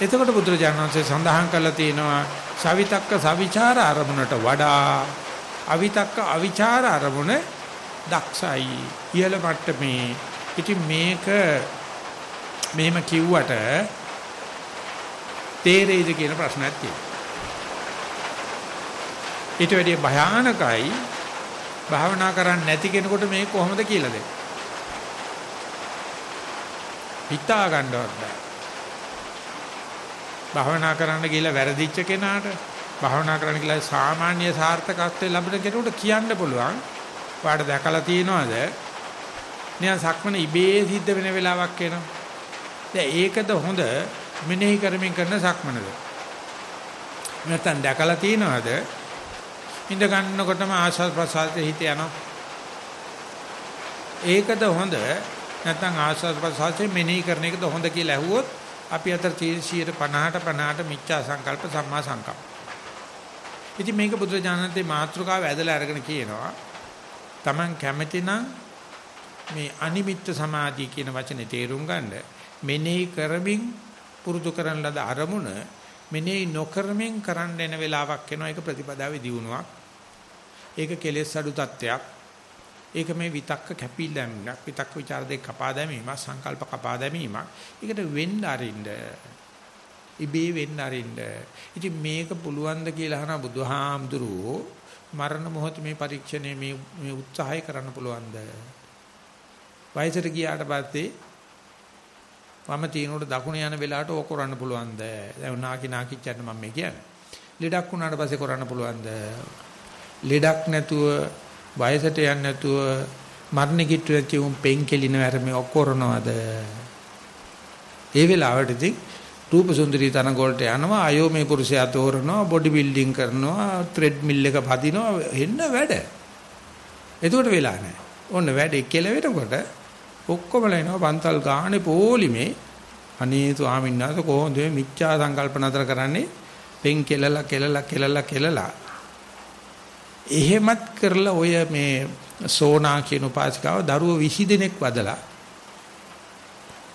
එතකොට බුදුරජාණන් වහන්සේ සඳහන් කරලා තියෙනවා සවිතක්ක සවිචාර අරමුණට වඩා අවිතක්ක අවිචාර අරමුණ දක්ෂයි ඉහළ මට්ටමේ. ඉතින් මේක මෙහෙම කිව්වට තේරෙයිද කියන ප්‍රශ්නයක් තියෙනවා. ඊට වැඩිය භයානකයි භාවනා කරන්නේ නැති කෙනෙකුට මේ කොහොමද කියලා දෙන්නේ. හිතා ගන්නවත් බෑ. භාවනා කරන්න ගිහලා වැරදිච්ච කෙනාට භාවනා කරන්න ගිහලා සාමාන්‍ය සාර්ථකත්වය ලැබෙන කෙනෙකුට කියන්න පුළුවන්. ඔයාලට දැකලා තියෙනවද? නිකන් සක්මන ඉබේ සිද්ධ වෙන වෙලාවක් එනවා. දැන් ඒකද හොඳ මෙනෙහි කරමින් කරන සක්මනද? නැත්නම් දැකලා තියෙනවද? ඉඳ ගන්නකොටම ආශාස ප්‍රසාරයේ හිත යනවා. ඒකද හොඳ නැත්නම් ආශාස ප්‍රසාරයේ මෙනෙහි කරන එකද හොඳ කියලා ඇහුවොත් අපි අතර 150ට 50ට මිච්ඡා සංකල්ප සම්මා සංකල්ප. ඉතින් මේක බුදුරජාණන්ගේ මාතෘකාව ඇදලා අරගෙන කියනවා. Taman කැමති මේ අනිමිත්ත සමාධිය කියන වචනේ තේරුම් ගන්න මෙනෙහි කරමින් පුරුදු කරන ලද අරමුණ මෙනෙහි නොකරමින් කරන්න එන වෙලාවක් එනවා ඒක ප්‍රතිපදාවේ දියුණුවක් ඒක කෙලෙස් අඩු තත්ත්වයක්. ඒක මේ විතක්ක කැපිලැම්මක් විතක්ක ਵਿਚාර දෙක කපා දැමීමක් සංකල්ප කපා දැමීමක්. ඒකට වෙන්න අරින්න. ඉබේ වෙන්න අරින්න. ඉතින් මේක පුළුවන් ද කියලා අහන බුදුහාමුදුරුවෝ. මරණ මොහොත මේ පරීක්ෂණය මේ මේ උත්සාහය කරන්න පුළුවන්ද? වයසට ගියාට පස්සේ වම තිනකොට දකුණ යන වෙලාවට ඕක කරන්න පුළුවන්ද? දැන් නාකි නාකිච්චන්න මම මේ කියන්නේ. ලෙඩක් වුණාට පස්සේ කරන්න පුළුවන්ද? ලෙඩක් නැතුව වයසට යන්නේ නැතුව මරණ කිට්ටු නැති උන් පෙන් කෙලින වැරමේ ඔක්කොරනවද? ඒ වෙලාවට ඉතින් රූප සුන්දරී තන ගෝල්ට යනවා අයෝ මේ පුරුෂයා තෝරනවා බොඩි බිල්ඩින් කරනවා ත්‍රෙඩ් මිල් එක පදිනවා එන්න වැඩ. එතකොට වෙලා නැහැ. ඔන්න වැඩේ කෙලවෙනකොට ඔක්කොමලා එනවා පන්තල් ගානේ පොලිමේ අනේ ස්වාමීන් වහන්සේ කොහොමද මේ මිච්ඡා සංකල්ප නතර කරන්නේ පෙන් කෙලලා කෙලලා කෙලලා කෙලලා එහෙමත් කරලා ඔය මේ සෝනා කියන උපාසිකාව දරුවෝ 20 දෙනෙක් වදලා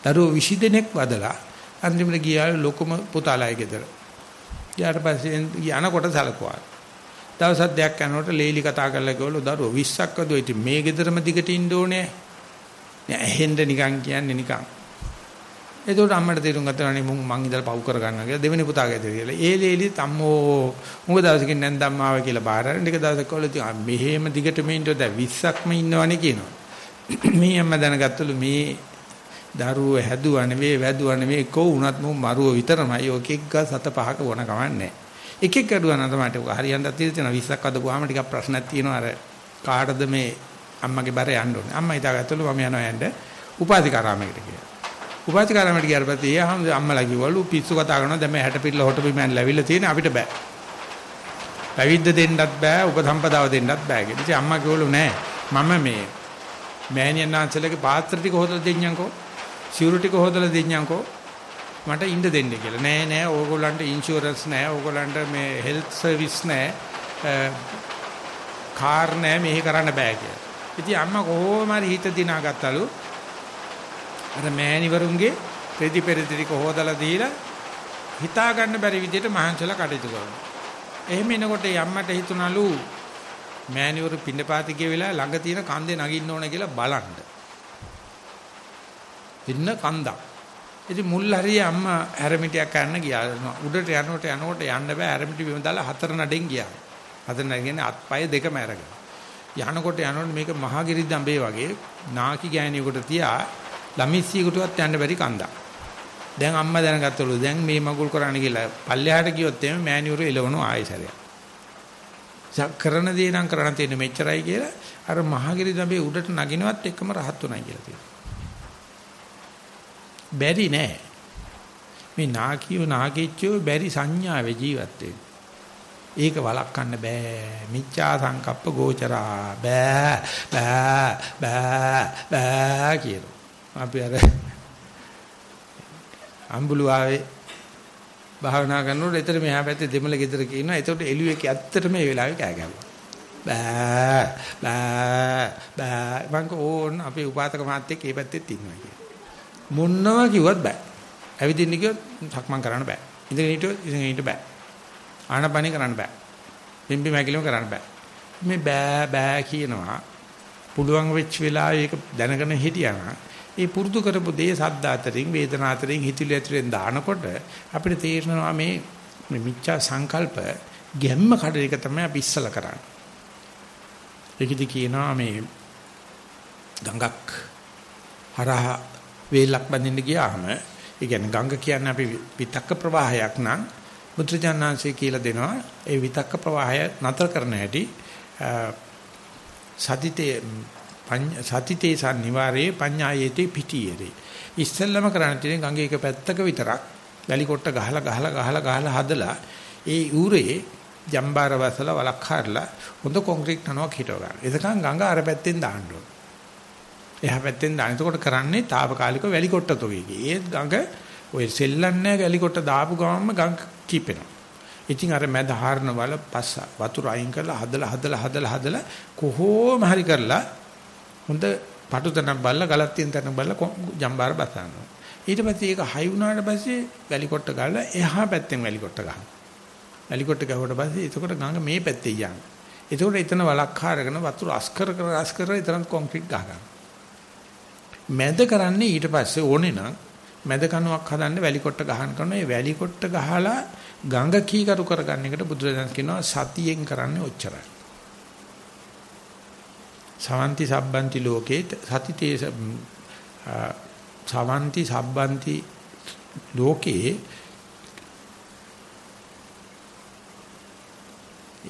දරුවෝ 20 දෙනෙක් වදලා අන්තිමට ගියා ලොකුම පුතාලයි ගෙදර. ඊට පස්සේ යනකොට සලකුවා. දවසක් දෙයක් යනකොට ලේලි කතා කරලා කිව්වලු දරුවෝ 20ක් වදුවා. ඉතින් මේ ගෙදරම දිගට ඉන්න ඕනේ. නෑ ඇහෙන්න නිකන් කියන්නේ නිකන්. එතකොට අම්මට තේරුම් ගත්තනේ මුන් මං ඉඳලා පව් කර ගන්නවා කියලා දෙවෙනි පුතාගේ කියලා. ඒ ලේලි තම්මෝ මුග දවසකින් නැන්දම්ම ආව කියලා බාර අරන් ටික දවසක් කොල්ල තියා මෙහෙම දිගටම ඉන්නව දැන් 20ක්ම ඉන්නවනේ කියනවා. මේ අම්ම දැනගත්තලු මේ දරුවෝ හැදුවා නෙවෙයි වැදුවා නෙවෙයි කො වුණත් මම මරුව විතරමයි ඔක එක්ක සත පහක වුණ කවන්නේ. එක එක අඩුවා නම් තමයි ඔක හරියන්ට තියෙන 20ක් අදපුවාම ටිකක් ප්‍රශ්නක් තියෙනවා අර කාටද මේ අම්මගේ බර යන්න ඕනේ. අම්මා හිතාගත්තලු මම යනවා යන්න උපාධිකාරාමයකට කියලා. උපාධිකාරාමයට ගියාට පස්සේ ඒ හැම අම්මලා කිව්වලු පිස්සු කතා කරනවා දැන් මේ 60 පිටල හොට බිමෙන් ලැබිලා තියෙන අපිට බෑ. පැවිද්ද දෙන්නත් බෑ උපසම්පදාව දෙන්නත් බෑ කියලා. ඉතින් අම්මා කිව්වලු නෑ මම මේ මෑණියන් ආන්සලගේ පාත්‍ර ටික හොදලා දෙන්නම්කෝ. සිවුරු ටික හොදලා දෙන්නම්කෝ. මට ඉන්න දෙන්න කියලා. නෑ නෑ ඕගොල්ලන්ට ඉන්ෂුරන්ස් නෑ ඕගොල්ලන්ට මේ හෙල්ත් සර්විස් නෑ කාර් නෑ මෙහෙ කරන්න බෑ කියලා. ඉතින් අම්මා කොහොම හරි හිත දිනාගත්තලු. අර මෑණිවරුන්ගේ ප්‍රති පෙරදිරි කොහොදලා දීලා හිතා ගන්න බැරි විදිහට මහන්සලා කටයුතු කරනවා. එහෙම එනකොට යම්මට හිතුණලු මෑණිවරු පින්නපාති ගිය වෙලාව ළඟ තියෙන කන්දේ නගින්න ඕන කියලා බලන්න. ඉන්න කන්දක්. ඉතින් මුල් හරිය අම්මා හැරමිටියක් ගන්න ගියා. උඩට යනකොට යනකොට යන්න බෑ හැරමිටි බිම දාලා හතර නඩෙන් ගියා. හතර නඩගෙන අත්පය දෙකම අරගෙන. යනකොට යනකොට මේක මහගිරි දඹේ වගේ නාකි ගෑණියෙකුට තියා ළමිස්සියෙකුටවත් යන්න බැරි කන්දක්. දැන් අම්මා දැනගත්තලු දැන් මේ මගුල් කරන්න කියලා පල්ලෙහාට ගියොත් එimhe මෑණියුරු එලවණු ආයෙසරයක්. කරන දේ නම් කරන්න තියෙන මෙච්චරයි කියලා අර මහගිරි දඹේ උඩට නගිනවත් එක්කම රහත් උනායි කියලා තියෙනවා. බැරි නෑ. මේ නාකියෝ නාකිච්චෝ බැරි සංඥාවේ ජීවත් වෙන්නේ. ඒක වළක්වන්න බෑ. මිච්ඡා සංකප්ප ගෝචරා බෑ බෑ බෑ බෑ කියනවා. අපි අර අම්බුලුවාවේ භාවනා කරනකොට එතන මෙහා පැත්තේ දෙමළ ගෙදර කියනවා. එතකොට එළුවෙක් ඇත්තටම මේ වෙලාවේ කෑ ගැහුවා. බෑ බෑ බෑ මං ඕන අපේ උපාතක මාත්‍යෙක් ඒ පැත්තෙත් ඉන්නවා කියලා. මොනවා කිව්වත් බෑ. ඇවිදින්න කිව්වොත් සක්මන් කරන්න බෑ. ඉඳගෙන හිටියොත් ඉඳගෙන හිට බෑ. ආනපනි කරන්න බෑ. පිම්බි මැකිලිම කරන්න බෑ. මේ බෑ බෑ කියනවා. පුළුවන් වෙච්ච වෙලාවේ ඒක දැනගෙන හිටියනම් ඒ පුරුදු කරපු දේ සද්ද අතරින් වේදනා අතරින් හිතිලි ඇතුලෙන් දානකොට අපිට තේරෙනවා මේ මේ මිච්ඡා සංකල්ප ගැම්ම කඩ එක තමයි අපි ඉස්සලා කරන්නේ. ඒකෙදි කියනවා මේ ගඟක් හරහා වේලක් බඳින්න ගියාම ඒ කියන්නේ ගංගා කියන්නේ අපි විතක්ක ප්‍රවාහයක් නම් බුද්ධජානනාංශය කියලා දෙනවා ඒ විතක්ක ප්‍රවාහය නතර කරන හැටි සතිතේ සතිතේ සම්නිවාරේ පඤ්ඤායේතේ පිටියේරේ ඉස්සෙල්ලම කරන්න තියෙන ගඟේ එක පැත්තක විතරක් වැලි කොට ගහලා ගහලා ගහලා ගහලා හදලා ඒ ඌරේ ජම්බාර වසල වලක් හරලා හොඳ කොන්ක්‍රීට් කනවා හිටව ගන්න. එතකන් ගඟ අර පැත්තෙන් දාන්න ඕන. එහා පැත්තෙන් දාන. එතකොට කරන්නේ తాවකාලිකව වැලි කොට තොගේකි. ඒත් ගඟ ඔය සෙල්ලන්නේ වැලි කොට දාපු ගමන්ම ගඟ කීපෙනවා. ඉතින් අර මැද හාරන වල පස්ස වතුර අයින් කරලා හදලා හදලා හදලා හදලා කොහොම හරි කරලා හොඳ පටු තනක් බල්ලා ගලක් තියෙන තැනක් බල්ලා ජම්බාර බසනවා. ඊට පස්සේ ඒක හයි වුණාට පස්සේ වැලි කොට ගාලා එහා පැත්තෙන් වැලි කොට ගන්නවා. වැලි කොට ගහුවට පස්සේ එතකොට ගඟ මේ පැත්තේ යන්නේ. එතකොට එතන වලක් හාරගෙන වතුර අස්කර කර අස්කර එතන කොන්ක්‍රීට් ගහ ගන්නවා. මැද කරන්නේ ඊට පස්සේ ඕනේ නම් මැද කණුවක් හදන්න වැලි කොට ගහන කරන ඒ වැලි කොට ගහලා ගඟ කීකරු කරගන්න එකට බුදුරජාණන් කියනවා සතියෙන් කරන්නේ ඔච්චරයි. සවන්ති සබ්බන්ති ලෝකේ සතිතේ සවන්ති සබ්බන්ති ලෝකේ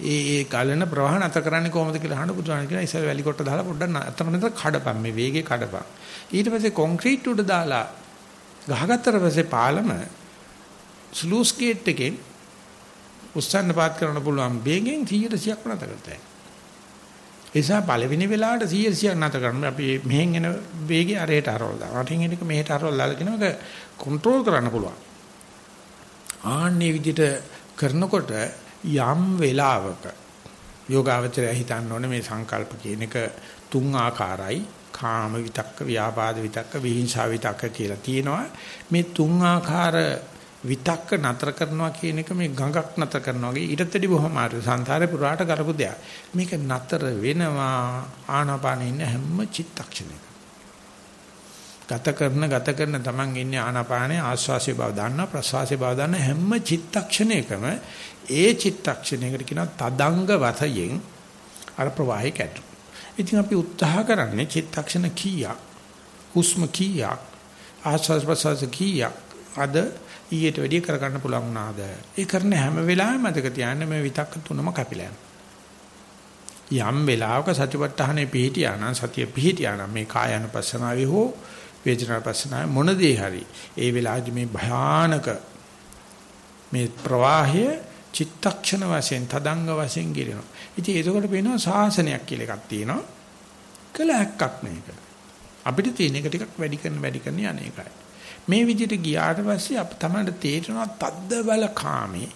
ඒ ඒ ගලන ප්‍රවාහ නැත කරන්නේ කොහොමද කියලා අහන බුදුහාම කියන ඉස්සර වැලි කොට දාලා පොඩ්ඩක් අතම නැතර කඩපන් මේ වේගේ කඩපන් ඊට පස්සේ කොන්ක්‍රීට් උඩ දාලා ගහගත්තට පස්සේ පාලම ස්ලූස් ගේට් එකෙන් උස්සන්න පාත් කරන්න පුළුවන් වේගෙන් 100ක් නැත කරතයි එසා පළවෙනි වෙලාවට 100ක් නැත කරන්න අපි මෙහෙන් එන වේගය අරයට හරවලා දානවා. අටින් එන එක මෙහෙට හරවලා දාලා කියනවා ඒක කන්ට්‍රෝල් කරන්න පුළුවන්. ආන්නේ විදිහට කරනකොට යම් වෙලාවක යෝගාවචරය හිතන්න ඕනේ මේ සංකල්ප කියන එක තුන් ආකාරයි. කාම විතක්ක ව්‍යාපාද විතක්ක විහිංසාව විතක්ක කියලා තියෙනවා. මේ තුන් ආකාර විතක්ක නතර කරනවා කියන එක මේ ගඟක් නතර කරනවා වගේ ඊටතෙදි බොහොම අමාරු සංසාරේ පුරාට කරපු දෙයක්. මේක නතර වෙනවා ආනාපානෙ ඉන්න හැම චිත්තක්ෂණයක ගත කරන ගත කරන තමන් ඉන්නේ ආනාපානේ ආස්වාසිය බව දන්නා ප්‍රසවාසිය බව දන්නා හැම චිත්තක්ෂණයකම ඒ චිත්තක්ෂණයකට කියනවා තදංග වතයෙන් අර ප්‍රවාහය කැටු. ඉතින් අපි උත්සාහ කරන්නේ චිත්තක්ෂණ කීයක්? හුස්ම කීයක්? ආස්වාස් ප්‍රසවාස කීයක්? අද ඊට වැඩි කරගන්න පුළුවන් වුණාද? ඒ කරන හැම වෙලාවෙම මතක තියාගන්න මේ විතක්ක තුනම කැපිලා යම් වෙලාවක සතිපට්ඨානේ පිහිටියා නම් සතිය පිහිටියා නම් මේ කායानुපස්සනාවේ හෝ වේදනානුපස්සනාවේ මොන දේ හරි ඒ වෙලාවේදී මේ භයානක මේ ප්‍රවාහය චිත්තක්ෂණ වශයෙන් තදංග වශයෙන් ගිරෙනවා. ඉතින් ඒකකොට පේනවා සාසනයක් කියලා එකක් තියෙනවා. කලහක්ක් මේක. අපිට තියෙන එක ටිකක් වැඩි කරන වැඩි කරන යන්නේකයි. මේ විදිහට ගියාට පස්සේ අප තමයි තේරෙනවා තද්ද බල කාමේ.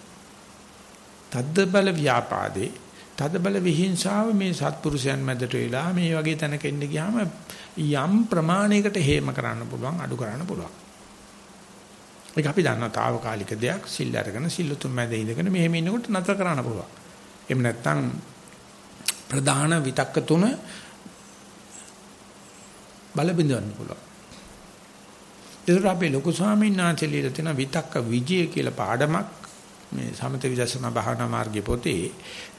තද්ද බල ව්‍යාපාදේ. තද්ද බල විහිංසාව මේ සත්පුරුෂයන් මැදට වෙලා මේ වගේ තැනක ඉන්න ගියාම යම් ප්‍රමාණයකට හේම කරන්න පුළුවන් අඩු කරන්න පුළුවන්. ඒක අපි දන්නා తాවකාලික දෙයක් සිල් අරගෙන සිල් තුන් මැද ඉඳගෙන මෙහෙම ඉන්නකොට නතර කරන්න පුළුවන්. එහෙම නැත්නම් ප්‍රධාන විතක්ක තුන බල බිඳවන්න පුළුවන්. ඒතර අපි ලොකු ස්වාමීන් වහන්සේ ලියලා තියෙන විතක්ක විජය කියලා පාඩමක් මේ සමත විදර්ශනා භාවනා මාර්ගයේ පොතේ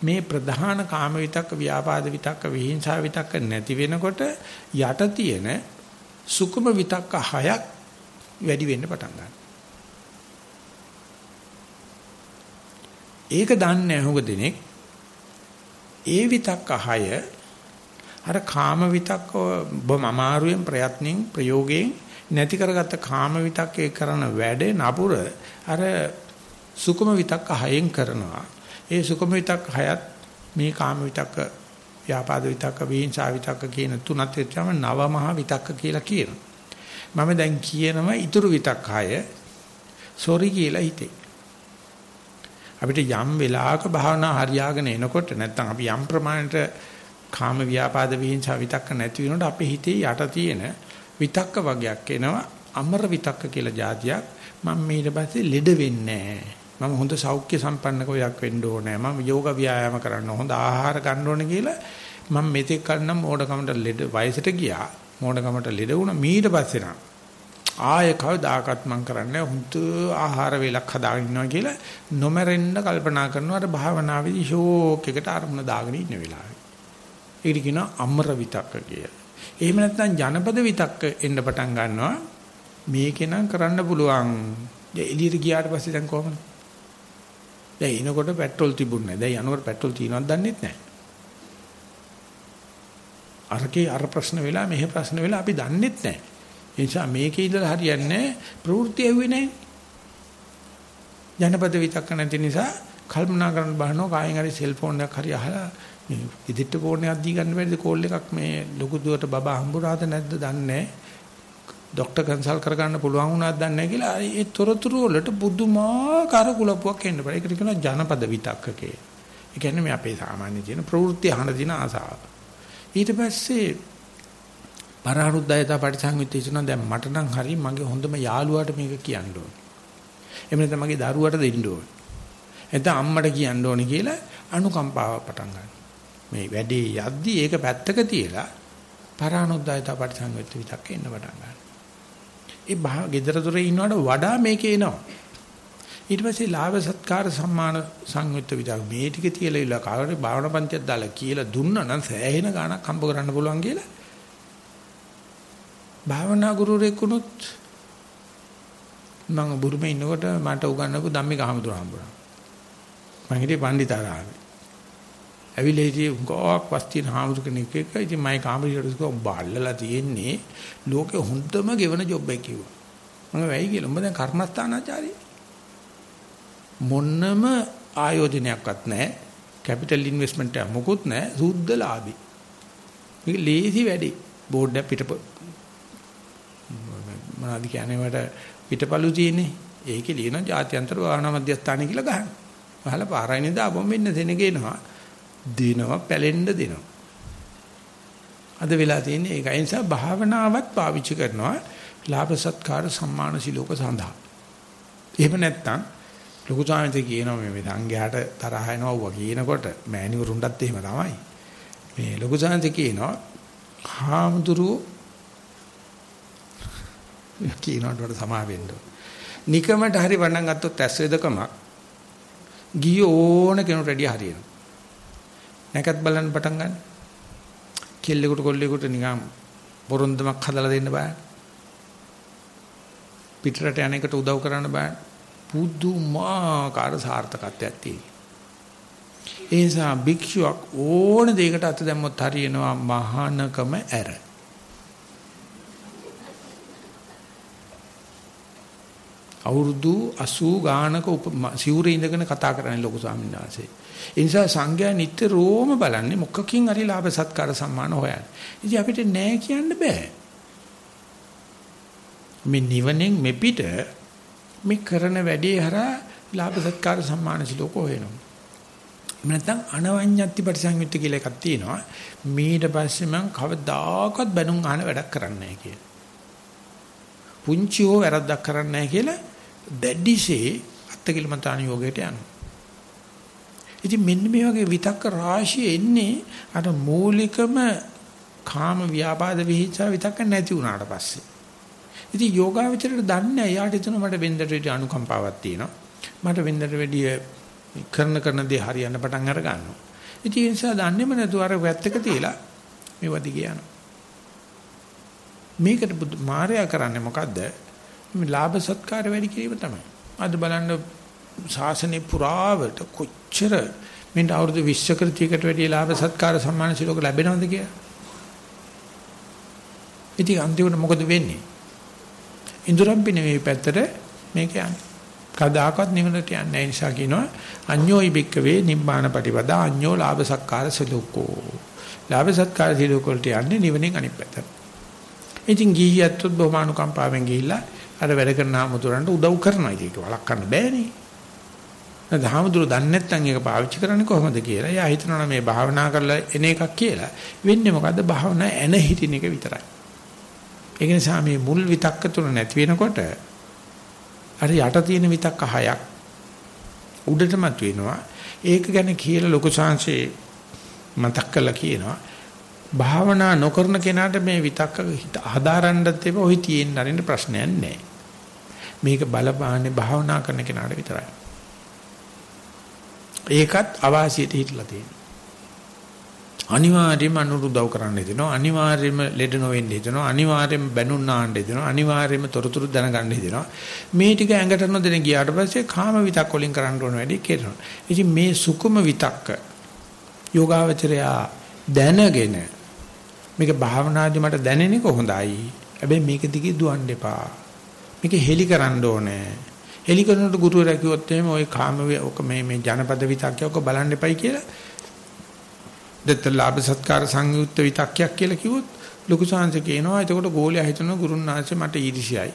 මේ ප්‍රධාන කාම විතක්ක ව්‍යාපාද විතක්ක විහිංසා විතක්ක නැති වෙනකොට යට තියෙන සුකුම විතක්ක හයක් වැඩි වෙන්න පටන් ගන්නවා. ඒක දන්නේ නැහැ දෙනෙක්. ඒ විතක්ක හය අර කාම විතක්ක බොම අමාරුවෙන් ප්‍රයත්නෙන් ප්‍රයෝගයෙන් නැති කරගත්ත කාම විතක්කේ කරන වැඩේ නපුර අර සුකුම විතක්ක හයෙන් කරනවා. ඒ සුකුම විතක්ක හයත් මේ කාම විතක්ක ව්‍යාපාද විතක්ක විහිංසා විතක්ක කියන තුනත් එක්කම නව මහ විතක්ක කියලා කියනවා. මම දැන් කියනවා ඊතුරු විතක්ක හය සෝරි කියලා හිතේ. අපිට යම් වෙලාවක භාවනා හරියාගෙන එනකොට නැත්නම් අපි යම් ප්‍රමාණයට කාම ව්‍යාපාද විහිංසා විතක්ක නැති වෙනකොට අපේ හිතේ යට තියෙන විතක්ක වගයක් එනවා අමර විතක්ක කියලා જાතියක්. මම ඊට පස්සේ ලෙඩ වෙන්නේ මම හොඳ සෞඛ්‍ය සම්පන්න කොයක් වෙන්න ඕනේ. මම යෝග ව්‍යායාම කරන්න හොඳ ආහාර ගන්න ඕනේ කියලා මම මෙතෙක් කලින් මෝඩකමට ලෙඩ වයසට ගියා. මෝඩකමට ලෙඩ වුණා. ඊට පස්සේ නම් ආය කවදාකවත් මම කරන්නේ හුතු ආහාර වේලක් හදාගෙන ඉන්නවා කියලා නොමරෙන්න කල්පනා කරනවා. අර භාවනාවේදී ෂෝක් එකට අරමුණ දාගෙන ඉන්න වෙලාවේ. ඒකට කියනවා අමර විතක්ක කියලා. එහෙම නැත්නම් ජනපද විතක්ක එන්න පටන් ගන්නවා. මේකේ නම් කරන්න පුළුවන්. දැන් එළියට ගියාට පස්සේ දැන් කොහමද? දැන් එනකොට පෙට්‍රල් තිබුණේ නැහැ. දැන් යනකොට පෙට්‍රල් තියෙනවද දන්නේ නැහැ. අරකේ අර ප්‍රශ්න වෙලා මෙහෙ ප්‍රශ්න වෙලා අපි දන්නේ නැහැ. ඒ නිසා මේකේ ඉඳලා හරියන්නේ ප්‍රවෘත්ති ඇහුවේ නැහැ. ජනපද විතක්ක නැති නිසා කල්පනා කරන්න බලනවා කායෙන් හරි සෙල්ෆෝන් එකක් හරි අහලා මේ ඉදිරිට ෆෝන් එකක් දී ගන්න බැරිද කෝල් එකක් මේ ලොකු දුවට බබා හම්බුනාද නැද්ද දන්නේ නැහැ. ડોක්ටර් කන්සල්ට් කරගන්න පුළුවන් වුණාද දන්නේ නැහැ කියලා ඒ තොරතුරු වලට බුදුමාකාර කුලප්පුවක් එන්න බෑ. ඒකට කියනවා ජනපද විතක්කකේ. ඒ කියන්නේ මේ අපේ සාමාන්‍ය ජීන ප්‍රවෘත්ති අහන දින ආසාව. ඊට පස්සේ පරාරුද්දයතා පරිසංවිත ඉතන දැන් මට නම් හරි මගේ හොඳම යාළුවාට මේක කියන්න ඕනේ. එහෙම නැත්නම් මගේ දරුවට දෙන්න ඕනේ. නැත්නම් අම්මට කියන්න ඕනේ කියලා අනුකම්පාව පටන් ගන්නවා. මේ වැඩේ යද්දි ඒක පැත්තක තියලා පරානුද්යතා පරිසංවෙත් විතක් එන්න පටන් ගන්නවා. ඒ බා gedara dore ඉන්නවට වඩා මේකේ එනවා. ඊට පස්සේ ලාභ සත්කාර සම්මාන සංයුක්ත විතක් මේ ටික තියලා ඉල කාලේ භාවනා පන්තියක් දාලා කියලා දුන්නා නම් සෑහෙන ගාණක් හම්බ කරන්න පුළුවන් කියලා. භාවනා ගුරුවරයෙකුනුත් මම බුරුමේ ඉන්නකොට මට උගන්වපු ධම්මික අහමුදුර හම්බුණා. මම හිටියේ පණ්ඩිතාරාමේ. ඇවිල්ලා හිටියේ ගෝක් වස්තින හාමුදුර කෙනෙක් එක්ක ඉතින් මම කාමරියට කිව්වා උඹ අල්ලලා තියෙන්නේ ලෝකේ හොඳම ගෙවන ජොබ් එක කිව්වා. මම වෙයි කියලා උඹ දැන් කර්මස්ථානාචාරී. මොන්නම ආයෝජනයක්වත් නැහැ. කැපිටල් ඉන්වෙස්ට්මන්ට් එක මොකුත් නැහැ. සුද්ධ ලාභي. මේක ලේසි වැඩි. බෝඩ් එක පිට මොනවද කියන්නේ මට පිටපලු තියෙන්නේ. ඒකේ ලියන ජාත්‍යන්තර වාහන මධ්‍යස්ථානය කියලා ගහන. වහලා පාරයිනේ දාපොම් මෙන්න දෙනගේනවා. දිනවා පැලෙන්න දෙනවා. අද වෙලා තියෙන්නේ ඒක. ඒ නිසා භාවනාවත් පාවිච්චි කරනවා ලාභ සත්කාර සම්මාන සිලෝක සඳහා. එහෙම නැත්නම් ලොකු සාමිතේ කියනවා මේ සංඝයාට තරහ එනවා කියනකොට මෑණිවරුන්ටත් එහෙම තමයි. මේ ලොකු සාමිතේ කියනවා හාමුදුරුවෝ කියනකට වඩා සමා වෙන්න. නිකමට හරි වණන් ගත්තොත් ඇස් වේදකමක් ගිය ඕන කෙනෙකුට රෙඩිය හරියනවා. නැකත් බලන්න පටන් ගන්න. කෙල්ලෙකුට කොල්ලෙකුට නිකන් පොරොන්දමක් හදලා දෙන්න බෑ. පිටරට යන එකට උදව් කරන්න බෑ. පුදුමාකාර සාර්ථකත්වයක් තියෙනවා. ඒ නිසා භික්ෂුවක් ඕන දෙයකට අත දැම්මොත් හරියනවා මහානකම ඇර. අවුරුදු 80 ගානක සිවුරේ ඉඳගෙන කතා කරන්නේ ලොකු ස්වාමීන් වහන්සේ. ඒ නිසා සංඝයා නිතරම බලන්නේ මොකකින් හරි ලාභ සත්කාර සම්මාන හොයන්නේ. ඉතින් අපිට නෑ කියන්න බෑ. මේ නිවනෙන් මෙපිට මේ කරන වැඩේ හරහා ලාභ සත්කාර සම්මාන සිලෝක හොයනවා. නැත්නම් අනවඤ්ඤත්ති පරිසංයුක්ත කියලා එකක් තියෙනවා. ඊට පස්සේ මම කවදාකවත් බැනුම් අහන වැඩක් කරන්නේ නැහැ කියලා. පුංචි හෝ වැරද්දක් කරන්නේ නැහැ කියලා දැඩිසේ අත්කිලමතාන යෝගයට යනවා. ඉතින් මෙන්න මේ වගේ විතක්ක රාශිය එන්නේ අර මූලිකම කාම ව්‍යාපාද විහිංසාව විතක්ක නැති වුණාට පස්සේ. ඉතින් යෝගාවචරයට දන්නේ එයාට එතන මට වෙන්දට අනුකම්පාවක් තියෙනවා. මට වෙන්දට වැඩිය කරන කරන දේ හරියන්න පටන් අර ගන්නවා. ඉතින් ඒ නිසා දන්නේම නැතුව අර වැත්තක තියලා මේව දිගේ යනවා. මේකට මායя කරන්නේ මොකද්ද? මේ ලාභ සත්කාර වැඩි කිරීම තමයි. අද බලන්න ශාසනේ පුරාවට කොච්චර මෙන්න අවුරුදු 20 කෘතියකට වැඩි ලාභ සත්කාර සම්මාන සිලෝක ලැබෙනවද කියලා. ඉතින් අන්තිමට මොකද වෙන්නේ? ඉඳුරම් පිනවේ පැත්තට මේක යන්නේ. කදාකවත් නිවනට යන්නේ නැහැ නිසා කියනවා අඤ්ඤෝයි බික්කවේ නිබ්බාන පටිපදා අඤ්ඤෝ ලාභ සත්කාර සිලෝකෝ. ලාභ සත්කාර සිලෝක වලට යන්නේ නිවනෙන් අනිත් පැත්තට. ඉතින් ගිහියත්වත් බොහොම අනුකම්පාවෙන් ගිහිල්ලා අර වැඩ කරන ආමුදුරන්ට උදව් කරනවා. ඒක වළක්වන්න බෑනේ. නැත්නම් ආමුදුර දන්නේ නැත්නම් ඒක පාවිච්චි කරන්නේ කොහොමද කියලා. එයා හිතනවා මේ භාවනා කරලා එන එකක් කියලා. වෙන්නේ මොකද්ද? භාවනා එන හිටින එක විතරයි. ඒක නිසා මේ මුල් විතක්ක තුන නැති වෙනකොට අර යට තියෙන විතක්ක හයක් උඩටමත් වෙනවා. ඒක ගැන කියලා ලොකු සංසේ මතක් කරලා කියනවා. භාවනා නොකරන කෙනාට මේ විතක්ක හදාරන්නත් එපා ඔහි තියෙන්න අරින්න ප්‍රශ්නයක් නැහැ. මේක බලපාන්නේ භාවනා කරන කෙනාට විතරයි. ඒකත් අවාසියට හිටලා තියෙනවා. අනිවාර්යයෙන්ම අනුරුදව් කරන්න හිතෙනවා අනිවාර්යයෙන්ම ලෙඩ නොවෙන්න හිතෙනවා අනිවාර්යයෙන්ම බැනුම් නාන්න හිතෙනවා අනිවාර්යයෙන්ම තොරතුරු දැනගන්න හිතෙනවා මේ ටික ඇඟට නොදෙන ගියාට පස්සේ කාම විතක් වලින් කරන්න ඕන වැඩි කරනවා ඉතින් මේ සුකුම විතක්ක යෝගාවචරයා දැනගෙන මේක භාවනාදී මට දැනෙන එක හොඳයි හැබැයි මේක දිගේ දුවන්න එපා මේක හෙලි කරන්න ඕනේ. හෙලි කරනකොට ගුරුවරයා කිව්වොත් එහෙම ওই කාම ඔක මේ මේ ජනපද විතක්කය ඔක බලන්න එපයි කියලා. දෙත ලාභ සත්කාර සංයුක්ත විතක්කයක් කියලා කිව්වොත් ලොකු සංහස කියනවා එතකොට ගෝලයා හිතනවා ගුරුන්නාංශේ මට ඊර්ෂ්‍යයි.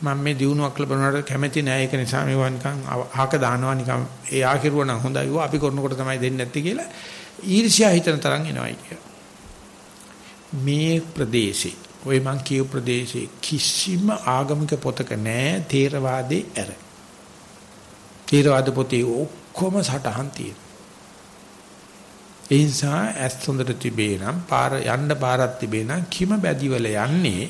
මම මේ දිනුවක් ලැබුණාට කැමැති නෑ. ඒක නිසා මේවා නිකන් ආක දානවා. නිකන් ඒ ආකිරුව නම් හොඳයි. වා අපි කරනකොට තමයි දෙන්නේ නැත්තේ කියලා ඊර්ෂ්‍යා හිතන තරම් එනවයි කිය. මේ ප්‍රදේශේ ওই මං කියු ප්‍රදේශයේ කිසිම ආගමික පොතක නැහැ තේරවාදේ ඇර. තේරවාද පොතේ ඔක්කොම සටහන් තියෙනවා. ඒ නිසා ඇස් හොඳට තිබේ නම් පාර යන්න පාරක් තිබේ නම් කිම බැදිවල යන්නේ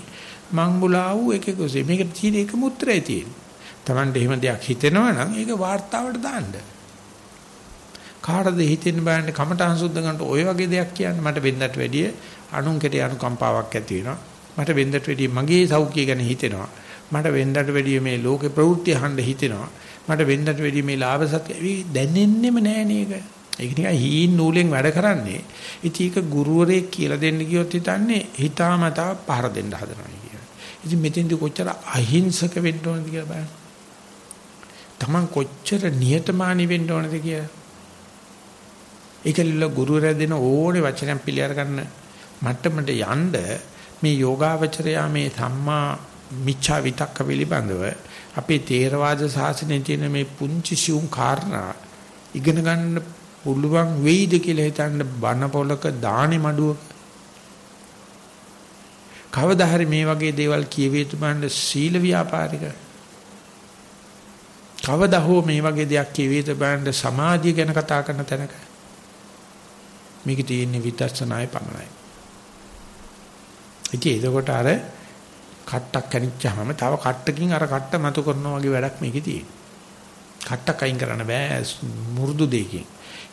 මං මුලා වූ එකකෝසේ මේකට තියෙන එක මුත්‍රායි තියෙන්නේ. Tamande එහෙම දෙයක් හිතෙනවා නම් ඒක වார்த்தාවට දාන්න. කාටද හිතෙන්න බෑනේ කමට අංශුද්ධ ගන්නට ওই වගේ දෙයක් කියන්නේ මට වෙන්නට වැඩිය අනුන්කට අනුකම්පාවක් ඇති වෙනවා. මට වෙන්නට වැඩිය මගේ සෞඛ්‍යය ගැන හිතෙනවා. මට වෙන්නට වැඩිය මේ ලෝකේ ප්‍රවෘත්ති අහන්න හිතෙනවා. මට වෙන්නට වැඩිය මේ ලාභ සත්‍ය දැනෙන්නෙම නෑ නේක. ඒක නිකන් හීන් නූලෙන් වැඩ කරන්නේ. ඉතින් ඒක ගුරුවරයෙක් කියලා දෙන්න කියොත් හිතන්නේ හිතාමතා පහර දෙන්න හදනවා කියලා. ඉතින් මෙතෙන්දි කොච්චර අහිංසක වෙන්න ඕනද කියලා බලන්න. Taman කොච්චර නිහතමානී වෙන්න ඕනද කියලා. ඒකලිල ගුරුවරයා දෙන ඕනේ වචනයක් පිළිඅර ගන්න මට්ටමට යන්න මේ යෝගාවචරයා මේ සම්මා මිච්ඡා විතක්ක පිළිබඳව අපේ තේරවාද සාසනයේ තියෙන මේ පුංචි සියුම් කාරණා ඉගෙන ගන්න පුළුවන් වෙයිද කියලා හිතන්න බන පොලක දානේ මඩුවක. කවදා හරි මේ වගේ දේවල් කියවිය තුමන්ට සීල ව්‍යාපාරික. කවදා හෝ මේ වගේ දෙයක් කියවිය තුමන්ට සමාධිය ගැන කතා කරන තැනක. මේක තියෙන්නේ විදර්ශනාය පමණයි. ඉතින් එතකොට අර කට්ටක් කනිච්චාම තව කට්ටකින් අර කට්ට මතු කරනවා වගේ වැඩක් මේකේ තියෙන්නේ කට්ටක් අයින් කරන්න බෑ මුරුදු දෙයකින්.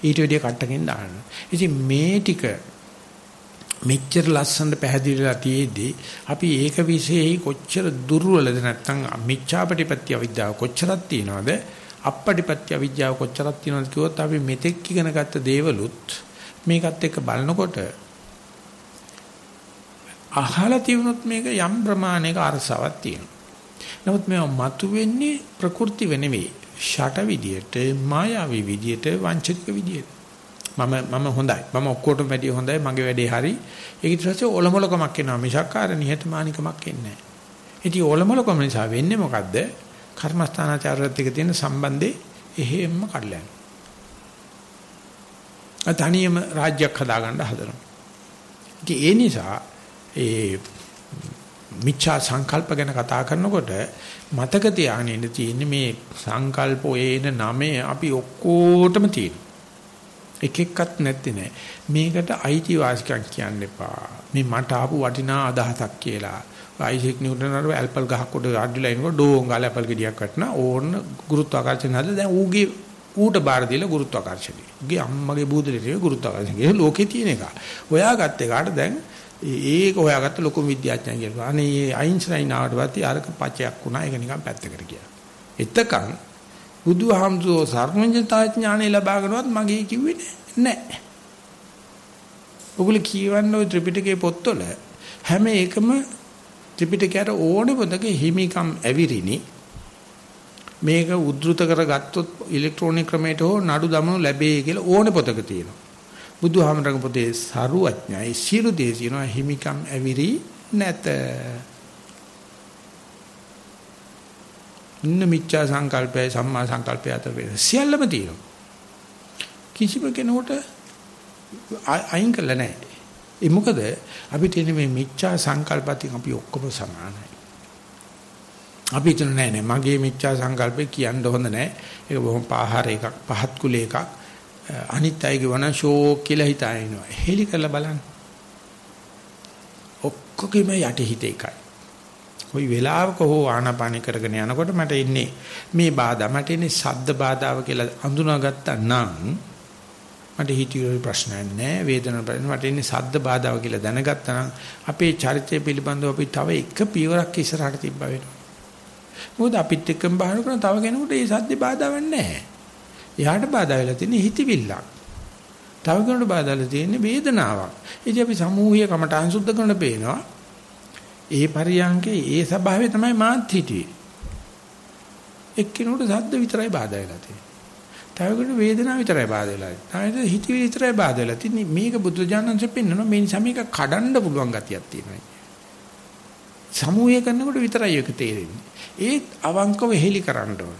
ඊට වැඩිය කට්ටකින් දාන්න. ඉතින් මේ ටික මෙච්චර ලස්සනට පැහැදිලිලා තියේදී අපි ඒක විශේෂයි කොච්චර දුර්වලද නැත්නම් මිච්ඡාපටිපත්‍ය අවිද්‍යාව කොච්චරක් තියනවද? අපපටිපත්‍ය අවිද්‍යාව කොච්චරක් තියනවද කිව්වොත් අපි මෙතෙක් ඉගෙන ගත්ත දේවලුත් මේකත් එක්ක බලනකොට අහලා තියුණොත් මේක යම් ප්‍රමාණයක අරසාවක් තියෙනවා. නමුත් මේව මතුවෙන්නේ ප්‍රകൃති වෙනෙවෙයි. ෂට විදියට මායාවී විදියට වංචනික විදියට. මම මම හොඳයි. මම ඔක්කොටම වැඩිය හොඳයි. මගේ වැඩේ හරි. ඒක ඊට පස්සේ ඔලොමලකමක් එනවා. මිසක් ආර නිහතමානිකමක් එන්නේ නැහැ. ඉතින් ඔලොමලකම නිසා වෙන්නේ මොකද්ද? කර්මස්ථානාචාරයත් එක්ක තියෙන සම්බන්ධේ එහෙම්ම කඩලා යනවා. තනියම රාජ්‍යයක් හදාගන්න හදනවා. ඉතින් ඒ නිසා ඒ මිච්ඡා සංකල්ප ගැන කතා කරනකොට මතක තියාගෙන ඉන්න තියෙන්නේ මේ සංකල්ප ඔයේන නමේ අපි ඔක්කොටම තියෙනවා. එක එක්කත් නැත්තේ නෑ. මේකට අයිතිවාසිකම් කියන්න එපා. මේ මට ආපු වටිනා අදහසක් කියලා. අයිසෙක් නිව්ටන් අර ඇල්පල් ගහක් උඩ අඩිලා ඉනකොට ඩෝන් ගාලා ඇපල් ගෙඩියක් වටනා ඕන්න ගුරුත්වාකර්ෂණ හදලා දැන් ඌගේ ඌට බාර දීලා ගුරුත්වාකර්ෂණය. ඌගේ අම්මගේ බූදලේ ගුරුත්වාකර්ෂණය. ඒක ලෝකේ තියෙන එක. හොයාගත්ත එකට දැන් ඒක හොයාගත්ත ලොකු විද්‍යාඥයන් කියනවා. අනේ මේ අයින්ස්ටයින් ආවට පස්සේ අරක පචයක් වුණා. ඒක නිකන් පැත්තකට ගියා. එතකන් බුදුහාමුදුරෝ සර්වඥතා ඥානෙ ලබාගෙනවත් මගේ කිව්වේ නැහැ. ඔගොල්ලෝ කියවන්න ওই ත්‍රිපිටකයේ පොත්වල හැම එකම ත්‍රිපිටකයට ඕනේ පොතක හිමිකම් ඇවිරිනි. මේක උද්දෘත කරගත්තොත් ඉලෙක්ට්‍රොනික ක්‍රමයට හෝ නඩු දමනු ලැබේ කියලා ඕනේ පොතක තියෙනවා. බුදුහාමරගේ පොතේ සරුවඥයි සියලු දේ කියනවා හිමිකම් ඇවිරි නැත. ඉන්න මිච්ඡා සංකල්පය සම්මා සංකල්පය අතර වෙන සියල්ලම තියෙනවා. කිසිම කෙනෙකුට අයින් කළා නැහැ. ඒ මොකද අපිට එන්නේ මේ මිච්ඡා සංකල්පතින් අපි ඔක්කොම සමානයි. අපි හිතන නෑ නෑ මගේ මිච්ඡා සංකල්පේ කියන්න හොඳ නෑ. ඒක බොහොම පාහර එකක් පහත් කුල එකක්. අනිත් අයගේ වන ෂෝක් කියලා හිතානිනවා. හෙලි කරලා බලන්න. ඔක්කොගෙම යටි හිත එකයි. කොයි වෙලාවක හෝ ආනාපාන කරගෙන යනකොට මට ඉන්නේ මේ බාධා මට ඉන්නේ ශබ්ද බාධාව කියලා අඳුනාගත්තා නම් මට හිතියේ ප්‍රශ්නයක් නැහැ වේදනාවක් බලන්න මට ඉන්නේ සද්ද බාධාව කියලා දැනගත්තා නම් අපේ චරිතය පිළිබඳව අපි තව එක පියවරක් ඉස්සරහට තිබ්බා වෙනවා මොකද අපිත් එක්කම බහන කරන තව කෙනෙකුට ඒ සද්ද බාධාවක් නැහැ එයාට බාධා වෙලා තියෙන්නේ හිතවිල්ලක් තව කෙනෙකුට බාධා වෙලා තියෙන්නේ වේදනාවක් ඉතින් අපි සමූහීය කමටහන් සුද්ධ කරන පේනවා ඒ පරියන්කේ ඒ ස්වභාවය තමයි මාත් හිටියේ එක්කිනුට සද්ද විතරයි බාධා වෙලා තියෙන්නේ තවකට වේදනාව විතරයි බාධා වෙලා තියෙන්නේ. තවකට හිතවිලි විතරයි බාධා වෙලා තියෙන්නේ. මේක බුදුජානන්සේ පෙන්නනවා මේ නිසා මේක කඩන්න පුළුවන් ගතියක් තියෙනවා. සමූහය කරනකොට විතරයි ඒක තේරෙන්නේ. ඒත් අවංකව හෙලි කරන්න ඕන.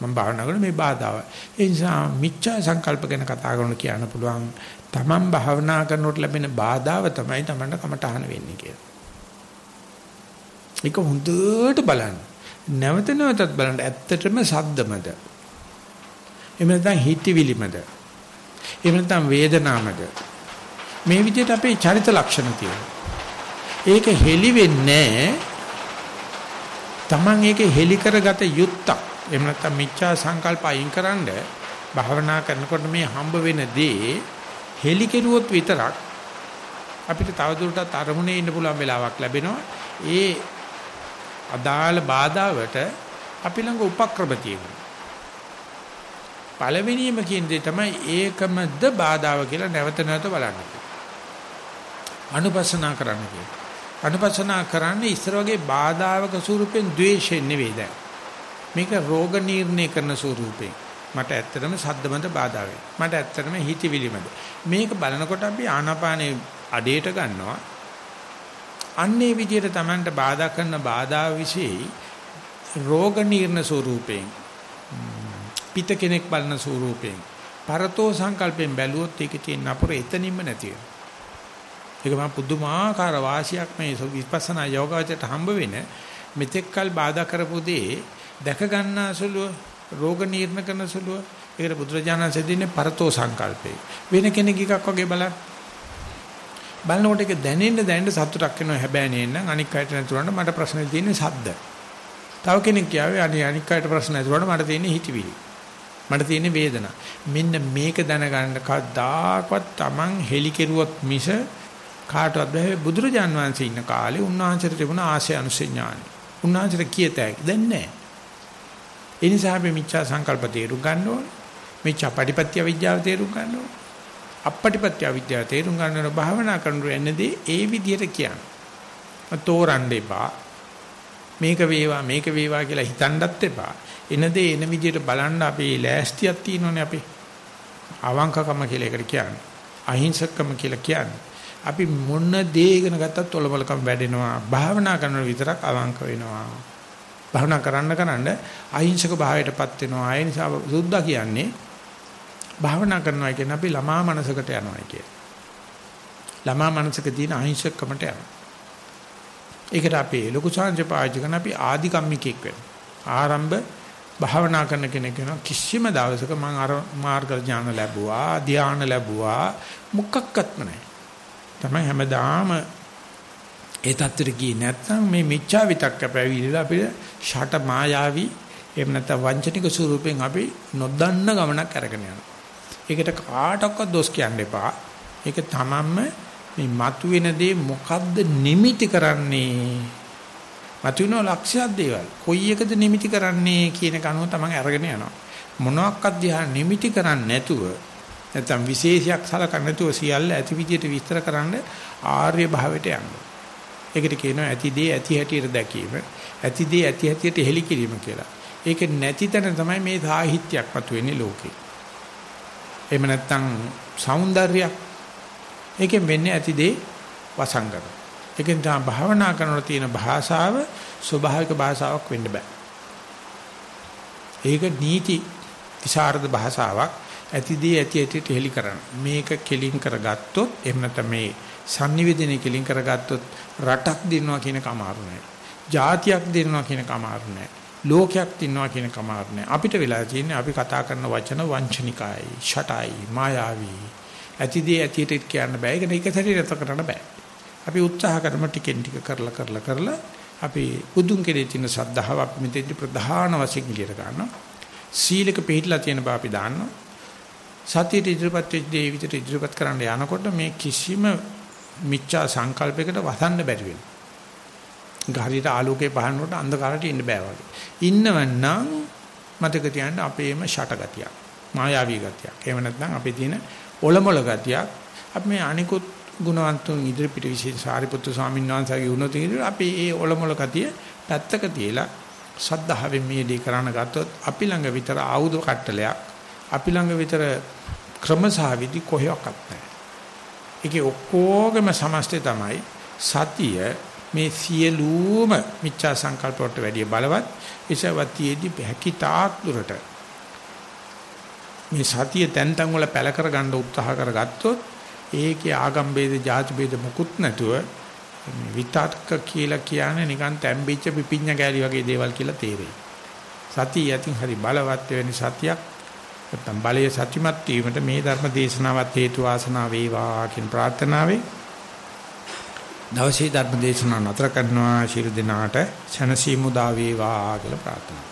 මම භාවනා කරන මේ බාධාව. ඒ නිසා මිච්ඡා සංකල්ප ගැන කතා කරන කියන්න පුළුවන්. Taman භාවනා කරනකොට ලැබෙන බාධාව තමයි Tamanට කමටහන වෙන්නේ කියලා. ඒක හොඳට බලන්න. නැවත නැවතත් බලන්න ඇත්තටම සද්දමද එහෙම නැත්නම් හිතවිලිමද? එහෙම නැත්නම් වේදනාමද? මේ විදිහට අපේ චරිත ලක්ෂණ තියෙනවා. ඒක හෙලි වෙන්නේ Taman ඒක හෙලි කරගත යුත්තක්. එහෙම නැත්නම් මිච්ඡා සංකල්ප අයින්කරනද භාවනා කරනකොට මේ හම්බ වෙන දේ හෙලි කෙරුවොත් විතරක් අපිට තවදුරටත් අරමුණේ ඉන්න පුළුවන් වෙලාවක් ලැබෙනවා. ඒ අදාළ බාධාවට අපි ළඟ උපක්‍රම තියෙනවා. පළවෙනියම කියන දේ තමයි ඒකමද බාධාව කියලා නැවත නැවත බලන්න. අනුපස්සනා කරන්න කියලා. අනුපස්සනා කරන්නේ ඉස්සර වගේ බාධාවක ස්වරූපෙන් ද්වේෂයෙන් නෙවෙයි දැන්. මේක රෝග නිర్ణය කරන ස්වරූපේ. මට ඇත්තටම සද්දමද බාධා මට ඇත්තටම හිතවිලිමද. මේක බලනකොට අපි ආනාපානේ අඩේට ගන්නවා. අන්නේ විදියට Tamanට බාධා කරන බාධා વિશે රෝග නිర్ణ ස්වරූපයෙන් පිට කෙනෙක් බලන ස්වරූපයෙන් පරතෝ සංකල්පයෙන් බැලුවොත් ඒකේ තියෙන අපර එතනින්ම නැති වෙනවා. ඒක මම පුදුමාකාර වාසියක් මේ විපස්සනා යෝගාවචරයට හම්බ වෙන මෙතෙක්කල් බාධා කරපු දේ දැක ගන්නාසුලුව රෝග නිర్ణ කරනසුලුව ඒකට බුදුරජාණන් සෙදින්නේ පරතෝ සංකල්පේ. වෙන කෙනෙක් එකක් වගේ බලන්න. බලනකොට ඒක දැනෙන්න දැනෙන්න සතුටක් වෙනවා හැබැයි නේනම් අනික් අයට නැතුනට මට ප්‍රශ්නේ තියෙන්නේ සද්ද. තව කෙනෙක් කියාවේ අනික් අනික් අයට ප්‍රශ්න නැතුනට මට තියෙන්නේ හිතවිලි. මට තියෙන වේදනාව. මෙන්න මේක දැනගන්න කවදාකවත් Taman හෙලි කෙරුවොත් මිස කාටවත් බෑ බුදුරජාන් වහන්සේ ඉන්න කාලේ උන්වහන්සේට තිබුණ ආශය අනුසය ඥානයි. උන්වහන්සේට කියතයි දැන් නෑ. ඒ නිසා අපි මිච්ඡා සංකල්ප තේරුම් ගන්න ඕනේ. මිච්ඡා පටිපත්‍ය විද්‍යාව තේරුම් ගන්න ඕනේ. අපපටිපත්‍ය විද්‍යාව තේරුම් ගන්න ඕන භාවනා කරනකොට එන්නේදී ඒ විදිහට කියන්න. තෝරන්න එපා. මේක වේවා මේක වේවා කියලා හිතන්නත් එපා. එන දේ එන විදිහට බලන්න අපේ ලෑස්තියක් තියෙනවනේ අපි. අවංකකම කියලා එකට කියන්නේ. අහිංසකකම කියලා කියන්නේ. අපි මොන දේ ඉගෙන ගත්තත් ඔලවලකම් වැඩෙනවා. භාවනා කරන විතරක් අවංක වෙනවා. භාවනා කරන්න කරන්න අහිංසක භාවයටපත් වෙනවා. ඒ නිසා සුද්ධා කියන්නේ භාවනා කරනවා කියන්නේ අපි ළමා මනසකට යනවා කියන. ළමා මනසක තියෙන අහිංසකකමට යනවා. ඒකට අපි ලොකු සංජ පාවිච්චි කරන අපි ආදි කම්මිකෙක් වෙනවා. ආරම්භ භාවනා කරන කෙනෙක් වෙනවා කිසිම දවසක මම අර මාර්ග ඥාන ලැබුවා ධානය ලැබුවා මොකක්වත්ම නැහැ. තමයි හැමදාම ඒ தත්තර ගියේ නැත්නම් මේ මිච්ඡා විතක්ක පැවිදිලා අපිට ෂට මායාවි එහෙම නැත්නම් වංචනික ස්වරූපෙන් අපි නොදන්න ගමනක් අරගෙන යනවා. ඒකට කාටවත් දොස් කියන්න එපා. ඒක තමන්ම මේ මතුවෙන දේ මොකද්ද නිමිති කරන්නේ? මතුවෙන ලක්ෂ්‍යයක් දේවල්. කොයි එකද නිමිති කරන්නේ කියන කනුව තමන් අරගෙන යනවා. මොනවාක්වත් දිහා නිමිති කරන්නේ නැතුව නැත්නම් විශේෂයක් සලකන්නේ නැතුව සියල්ල ඇති විදියට විස්තර කරන්න ආර්ය භාවයට යනවා. ඒකට කියනවා ඇති දේ ඇති හැටියට දැකීම, ඇති දේ ඇති හැටියට හෙලි කිරීම කියලා. ඒක නැති තැන තමයි මේ සාහිත්‍යයක් මතුවෙන්නේ ලෝකේ. එහෙම නැත්නම් సౌందර්යයක්. ඒකෙන් වෙන්නේ ඇති දේ වසංගත. ඒකෙන් තමයි භාවනා කරනකොට තියෙන භාෂාව ස්වභාවික භාෂාවක් වෙන්න බෑ. ඒක නීති විසරද භාෂාවක්. ඇතිදී ඇති ඇටිට හෙලි කරන. මේක කෙලින් කරගත්තොත් එහෙම නැත්නම් මේ sannivedana කෙලින් කරගත්තොත් රටක් දිනනවා කියන කමාරු නෑ. ජාතියක් දිනනවා කියන කමාරු නෑ. ලෝකයක් දිනනවා කියන කමාරු නෑ. අපිට වෙලා තියෙන්නේ අපි කතා කරන වචන වංචනිකයි, ෂටයි, මායාවී. ඇතිදී ඇතිට කියන්න බෑ. ඒක නෙක සැරේට කරන්න බෑ. අපි උත්සාහ කරමු ටිකෙන් ටික කරලා කරලා කරලා අපි බුදුන් කෙරේ තියෙන ශ්‍රද්ධාව අපි මෙතෙන්දි ප්‍රධාන වශයෙන් ඉලියට ගන්නවා. සීලක පිළිහිලා තියෙන බව අපි දාන්නවා. සතියට ඉදිරිපත් වෙච්ච දේ විතර ඉදිරිපත් කරන්න යනකොට මේ කිසිම මිච්ඡා සංකල්පයකට වසන්න බැරි වෙනවා. හරියට ආලෝකේ පහනකොට අන්ධකාරයට ඉන්න බෑ වගේ. ඉන්නවනම් මතක තියාගන්න අපේම ෂටගතියක්. මායාවී ගතියක්. එහෙම නැත්නම් අපේ තියෙන ඔලොමොල ගතියක්. අපි මේ අනිකුත් ගුණවන්තුන් ඉදිරිපිට විශේෂ සාරිපුත්තු ස්වාමීන් වහන්සේගේ වුණොත් ඉදිරියට අපි ඒ ඔලොමොල ගතිය පැත්තක තියලා සද්ධාවෙන් මේ දේ කරන්න ගත්තොත් අපි ළඟ විතර ආයුධ කට්ටලයක් අපි ළඟ විතර ක්‍රමසහවිදි කොහෙවත් නැහැ. ඒකේ ඔක්කොගම සමස්තය තමයි සතිය මේ සියලුම මිච්ඡා සංකල්ප වලට වැඩිය බලවත් ඒසවතියේදී හැකිතාක් දුරට මේ සතිය තැන් තැන් වල පැල කර ගන්න උත්සාහ කරගත්තොත් ඒකේ ආගම් ભેද ಜಾති ભેද මුකුත් නැතුව විතක්ක කියලා කියන්නේ නිකන් තැම්බිච්ච පිපිඤ්ඤ ගෑලි වගේ දේවල් කියලා තේරෙයි. සතිය යතින් හරි බලවත් වෙන සතියක් නැත්නම් බලයේ සත්‍යමත් වීමට මේ ධර්ම දේශනාවත් හේතු වාසනා වේවා කියන ප්‍රාර්ථනාවේ දවසේ ධර්ම දේශනාව නතර කරනවා. ශිරු දිනාට ශනසීමු දා වේවා කියලා ප්‍රාර්ථනා